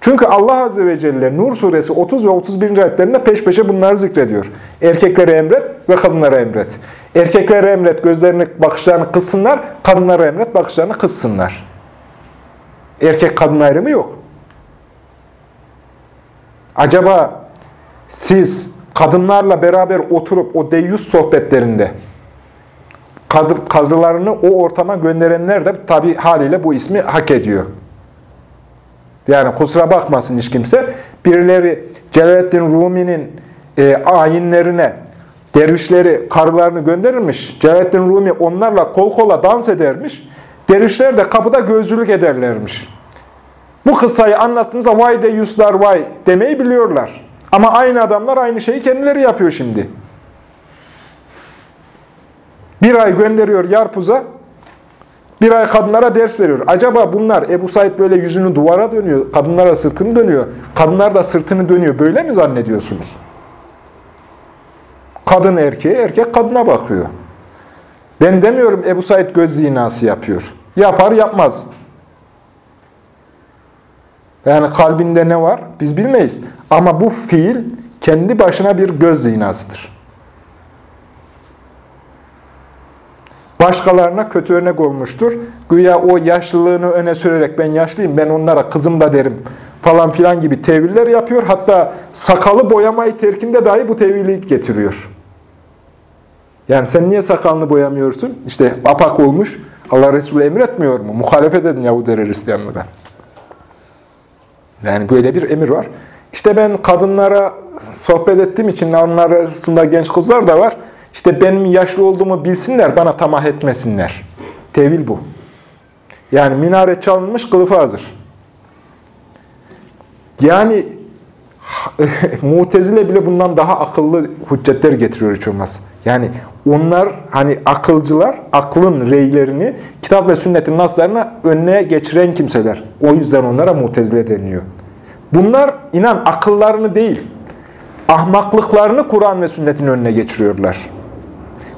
[SPEAKER 1] Çünkü Allah Azze ve Celle Nur suresi 30 ve 31. ayetlerinde peş peşe bunları zikrediyor. Erkeklere emret ve kadınlara emret. Erkeklere emret gözlerini, bakışlarını kıssınlar, kadınlara emret bakışlarını kıssınlar. Erkek kadın ayrımı yok. Acaba siz kadınlarla beraber oturup o deyyus sohbetlerinde kadrolarını o ortama gönderenler de tabi haliyle bu ismi hak ediyor. Yani kusura bakmasın hiç kimse. Birileri Celaleddin Rumi'nin e, ayinlerine dervişleri, karılarını gönderirmiş. Celaleddin Rumi onlarla kol kola dans edermiş. Dervişler de kapıda gözcülük ederlermiş. Bu kıssayı anlattığımızda vay de yuslar vay demeyi biliyorlar. Ama aynı adamlar aynı şeyi kendileri yapıyor şimdi. Bir ay gönderiyor Yarpuz'a, bir ay kadınlara ders veriyor. Acaba bunlar Ebu Said böyle yüzünü duvara dönüyor, kadınlara sırtını dönüyor, kadınlar da sırtını dönüyor. Böyle mi zannediyorsunuz? Kadın erkeğe, erkek kadına bakıyor. Ben demiyorum Ebu Said göz zinası yapıyor. Yapar yapmaz. Yani kalbinde ne var biz bilmeyiz. Ama bu fiil kendi başına bir göz zinasıdır. Başkalarına kötü örnek olmuştur. Güya o yaşlılığını öne sürerek ben yaşlıyım, ben onlara kızım da derim falan filan gibi teviller yapıyor. Hatta sakalı boyamayı terkinde dahi bu tevili getiriyor. Yani sen niye sakalını boyamıyorsun? İşte apak olmuş. Allah Resulü emretmiyor mu? Muhalefet edin Yahudileri Hristiyanlara. Yani böyle bir emir var. İşte ben kadınlara sohbet ettiğim için onlar arasında genç kızlar da var. İşte benim yaşlı olduğumu bilsinler, bana tamah etmesinler. Tevil bu. Yani minare çalınmış, kılıfı hazır. Yani (laughs) Mutezile bile bundan daha akıllı hüccetler getiriyor hiç olmaz. Yani onlar hani akılcılar, aklın reylerini kitap ve sünnetin naslarına önüne geçiren kimseler. O yüzden onlara mutezile deniliyor. Bunlar inan akıllarını değil, ahmaklıklarını Kur'an ve sünnetin önüne geçiriyorlar.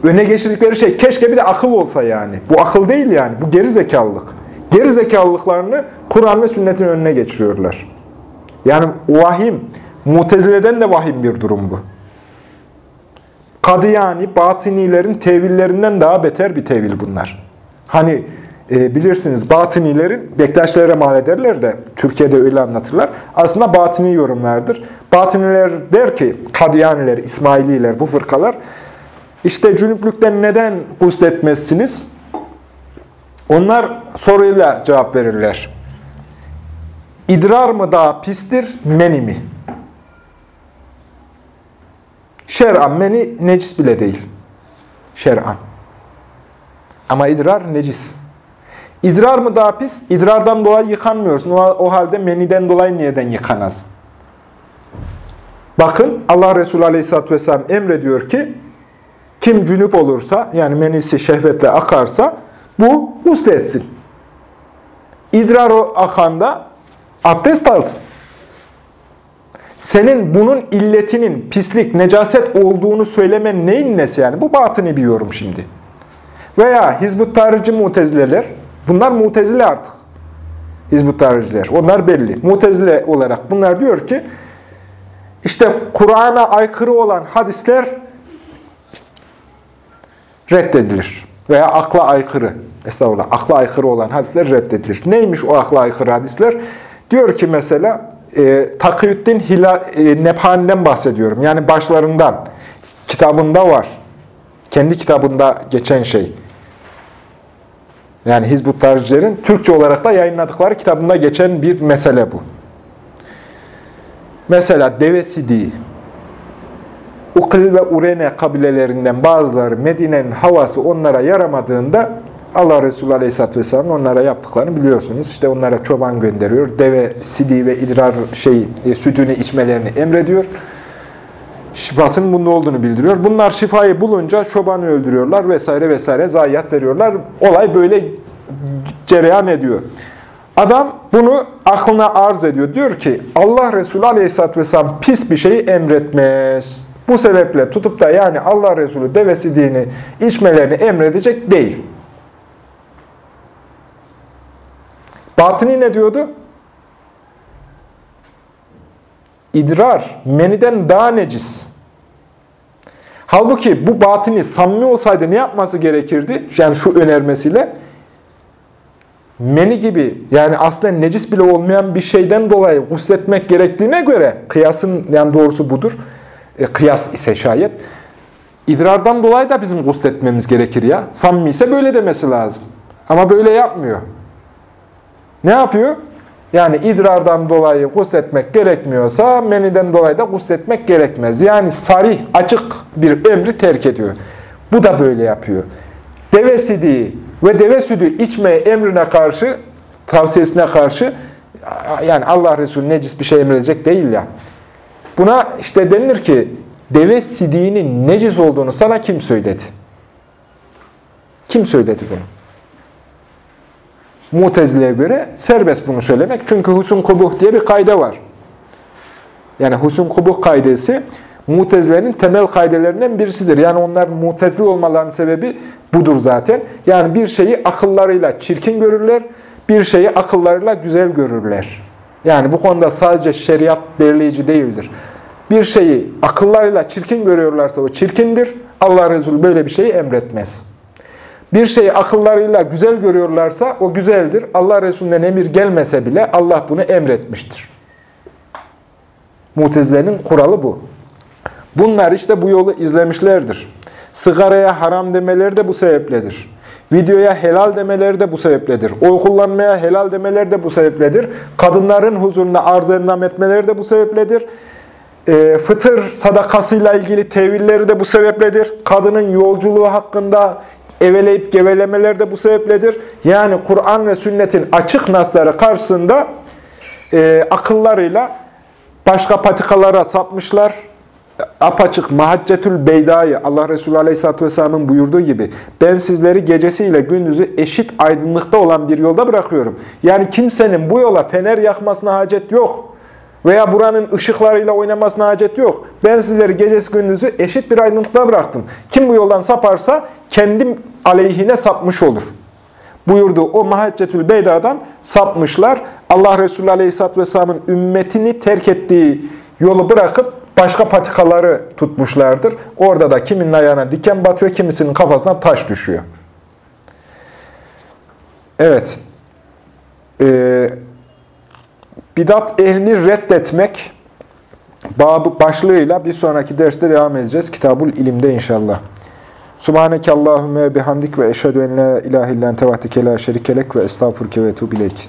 [SPEAKER 1] Öne geçirdikleri şey keşke bir de akıl olsa yani. Bu akıl değil yani, bu geri zekalılık. Geri zekalılıklarını Kur'an ve sünnetin önüne geçiriyorlar. Yani vahim, mutezileden de vahim bir durum bu. Kadıyani, batinilerin tevillerinden daha beter bir tevil bunlar. Hani e, bilirsiniz batınilerin, Bektaşilere mal ederler de Türkiye'de öyle anlatırlar. Aslında batini yorumlardır. Batiniler der ki, Kadıyaniler, İsmaililer, bu fırkalar, işte cünüplükten neden gusletmezsiniz? Onlar soruyla cevap verirler. İdrar mı daha pistir, meni mi? Şer'an meni necis bile değil. Şer'an. Ama idrar necis. İdrar mı daha pis? İdrardan dolayı yıkanmıyorsun. O, o halde meniden dolayı niyeden yıkanasın? Bakın Allah Resulü Aleyhisselatü Vesselam emrediyor ki kim cünüp olursa yani menisi şehvetle akarsa bu husletsin. İdrar o akanda abdest alsın. Senin bunun illetinin pislik, necaset olduğunu söylemen neyin nesi yani? Bu batını bir yorum şimdi. Veya Hizbut Tahrirci mutezileler, bunlar mutezile artık. Hizbut Tahrirciler, onlar belli. Mutezile olarak bunlar diyor ki, işte Kur'an'a aykırı olan hadisler reddedilir. Veya akla aykırı, estağfurullah, akla aykırı olan hadisler reddedilir. Neymiş o akla aykırı hadisler? Diyor ki mesela, e, Takiyüddin Hila, e, Nebhani'den bahsediyorum. Yani başlarından. Kitabında var. Kendi kitabında geçen şey. Yani Hizbut Tarihçilerin Türkçe olarak da yayınladıkları kitabında geçen bir mesele bu. Mesela deve sidiği. Uklil ve Urene kabilelerinden bazıları Medine'nin havası onlara yaramadığında Allah Resulü Aleyhisselatü Vesselam'ın onlara yaptıklarını biliyorsunuz. İşte onlara çoban gönderiyor. Deve, sidi ve idrar şey, e, sütünü içmelerini emrediyor. Şifasının bunda olduğunu bildiriyor. Bunlar şifayı bulunca çobanı öldürüyorlar vesaire vesaire zayiat veriyorlar. Olay böyle cereyan ediyor. Adam bunu aklına arz ediyor. Diyor ki Allah Resulü Aleyhisselatü Vesselam pis bir şeyi emretmez. Bu sebeple tutup da yani Allah Resulü devesi dini içmelerini emredecek değil. Batini ne diyordu? İdrar, meniden daha necis. Halbuki bu batini samimi olsaydı ne yapması gerekirdi? Yani şu önermesiyle. Meni gibi yani aslında necis bile olmayan bir şeyden dolayı gusletmek gerektiğine göre kıyasın yani doğrusu budur. E, kıyas ise şayet. İdrardan dolayı da bizim gusletmemiz gerekir ya. Samimi ise böyle demesi lazım. Ama böyle yapmıyor. Ne yapıyor? Yani idrardan dolayı gusletmek gerekmiyorsa meniden dolayı da gusletmek gerekmez. Yani sarih, açık bir emri terk ediyor. Bu da böyle yapıyor. Deve sidiği ve deve sütü içmeye emrine karşı, tavsiyesine karşı yani Allah Resulü necis bir şey emredecek değil ya. Buna işte denilir ki deve sidiğinin necis olduğunu sana kim söyledi? Kim söyledi bunu? Mutezile'ye göre serbest bunu söylemek. Çünkü husun kubuh diye bir kayda var. Yani husun kubuh kaidesi Mutezile'nin temel kaidelerinden birisidir. Yani onlar mutezile olmalarının sebebi budur zaten. Yani bir şeyi akıllarıyla çirkin görürler, bir şeyi akıllarıyla güzel görürler. Yani bu konuda sadece şeriat belirleyici değildir. Bir şeyi akıllarıyla çirkin görüyorlarsa o çirkindir. Allah Resulü böyle bir şeyi emretmez. Bir şeyi akıllarıyla güzel görüyorlarsa o güzeldir. Allah Resulü'nden emir gelmese bile Allah bunu emretmiştir. Mutezile'nin kuralı bu. Bunlar işte bu yolu izlemişlerdir. Sigaraya haram demeleri de bu sebepledir. Videoya helal demeleri de bu sebepledir. Oy kullanmaya helal demeleri de bu sebepledir. Kadınların huzuruna arz endam etmeleri de bu sebepledir. E, fıtır sadakasıyla ilgili tevilleri de bu sebepledir. Kadının yolculuğu hakkında eveleyip gevelemeler de bu sebepledir. Yani Kur'an ve sünnetin açık nasları karşısında e, akıllarıyla başka patikalara sapmışlar. Apaçık Mahaccetül Beyda'yı Allah Resulü Aleyhisselatü Vesselam'ın buyurduğu gibi ben sizleri gecesiyle gündüzü eşit aydınlıkta olan bir yolda bırakıyorum. Yani kimsenin bu yola fener yakmasına hacet yok. Veya buranın ışıklarıyla oynamasına hacet yok. Ben sizleri gecesi gündüzü eşit bir aydınlıkta bıraktım. Kim bu yoldan saparsa kendim aleyhine sapmış olur. Buyurdu o Mahaccetül Beyda'dan sapmışlar. Allah Resulü Aleyhisselatü Vesselam'ın ümmetini terk ettiği yolu bırakıp başka patikaları tutmuşlardır. Orada da kiminin ayağına diken batıyor, kimisinin kafasına taş düşüyor. Evet. Ee, bidat ehlini reddetmek babı başlığıyla bir sonraki derste devam edeceğiz. Kitabul ilimde inşallah. Subhaneke Allahümme bihamdik ve eşhedü en la ilahe illen tevahdike la şerikelek ve estağfurke ve tuğbilek.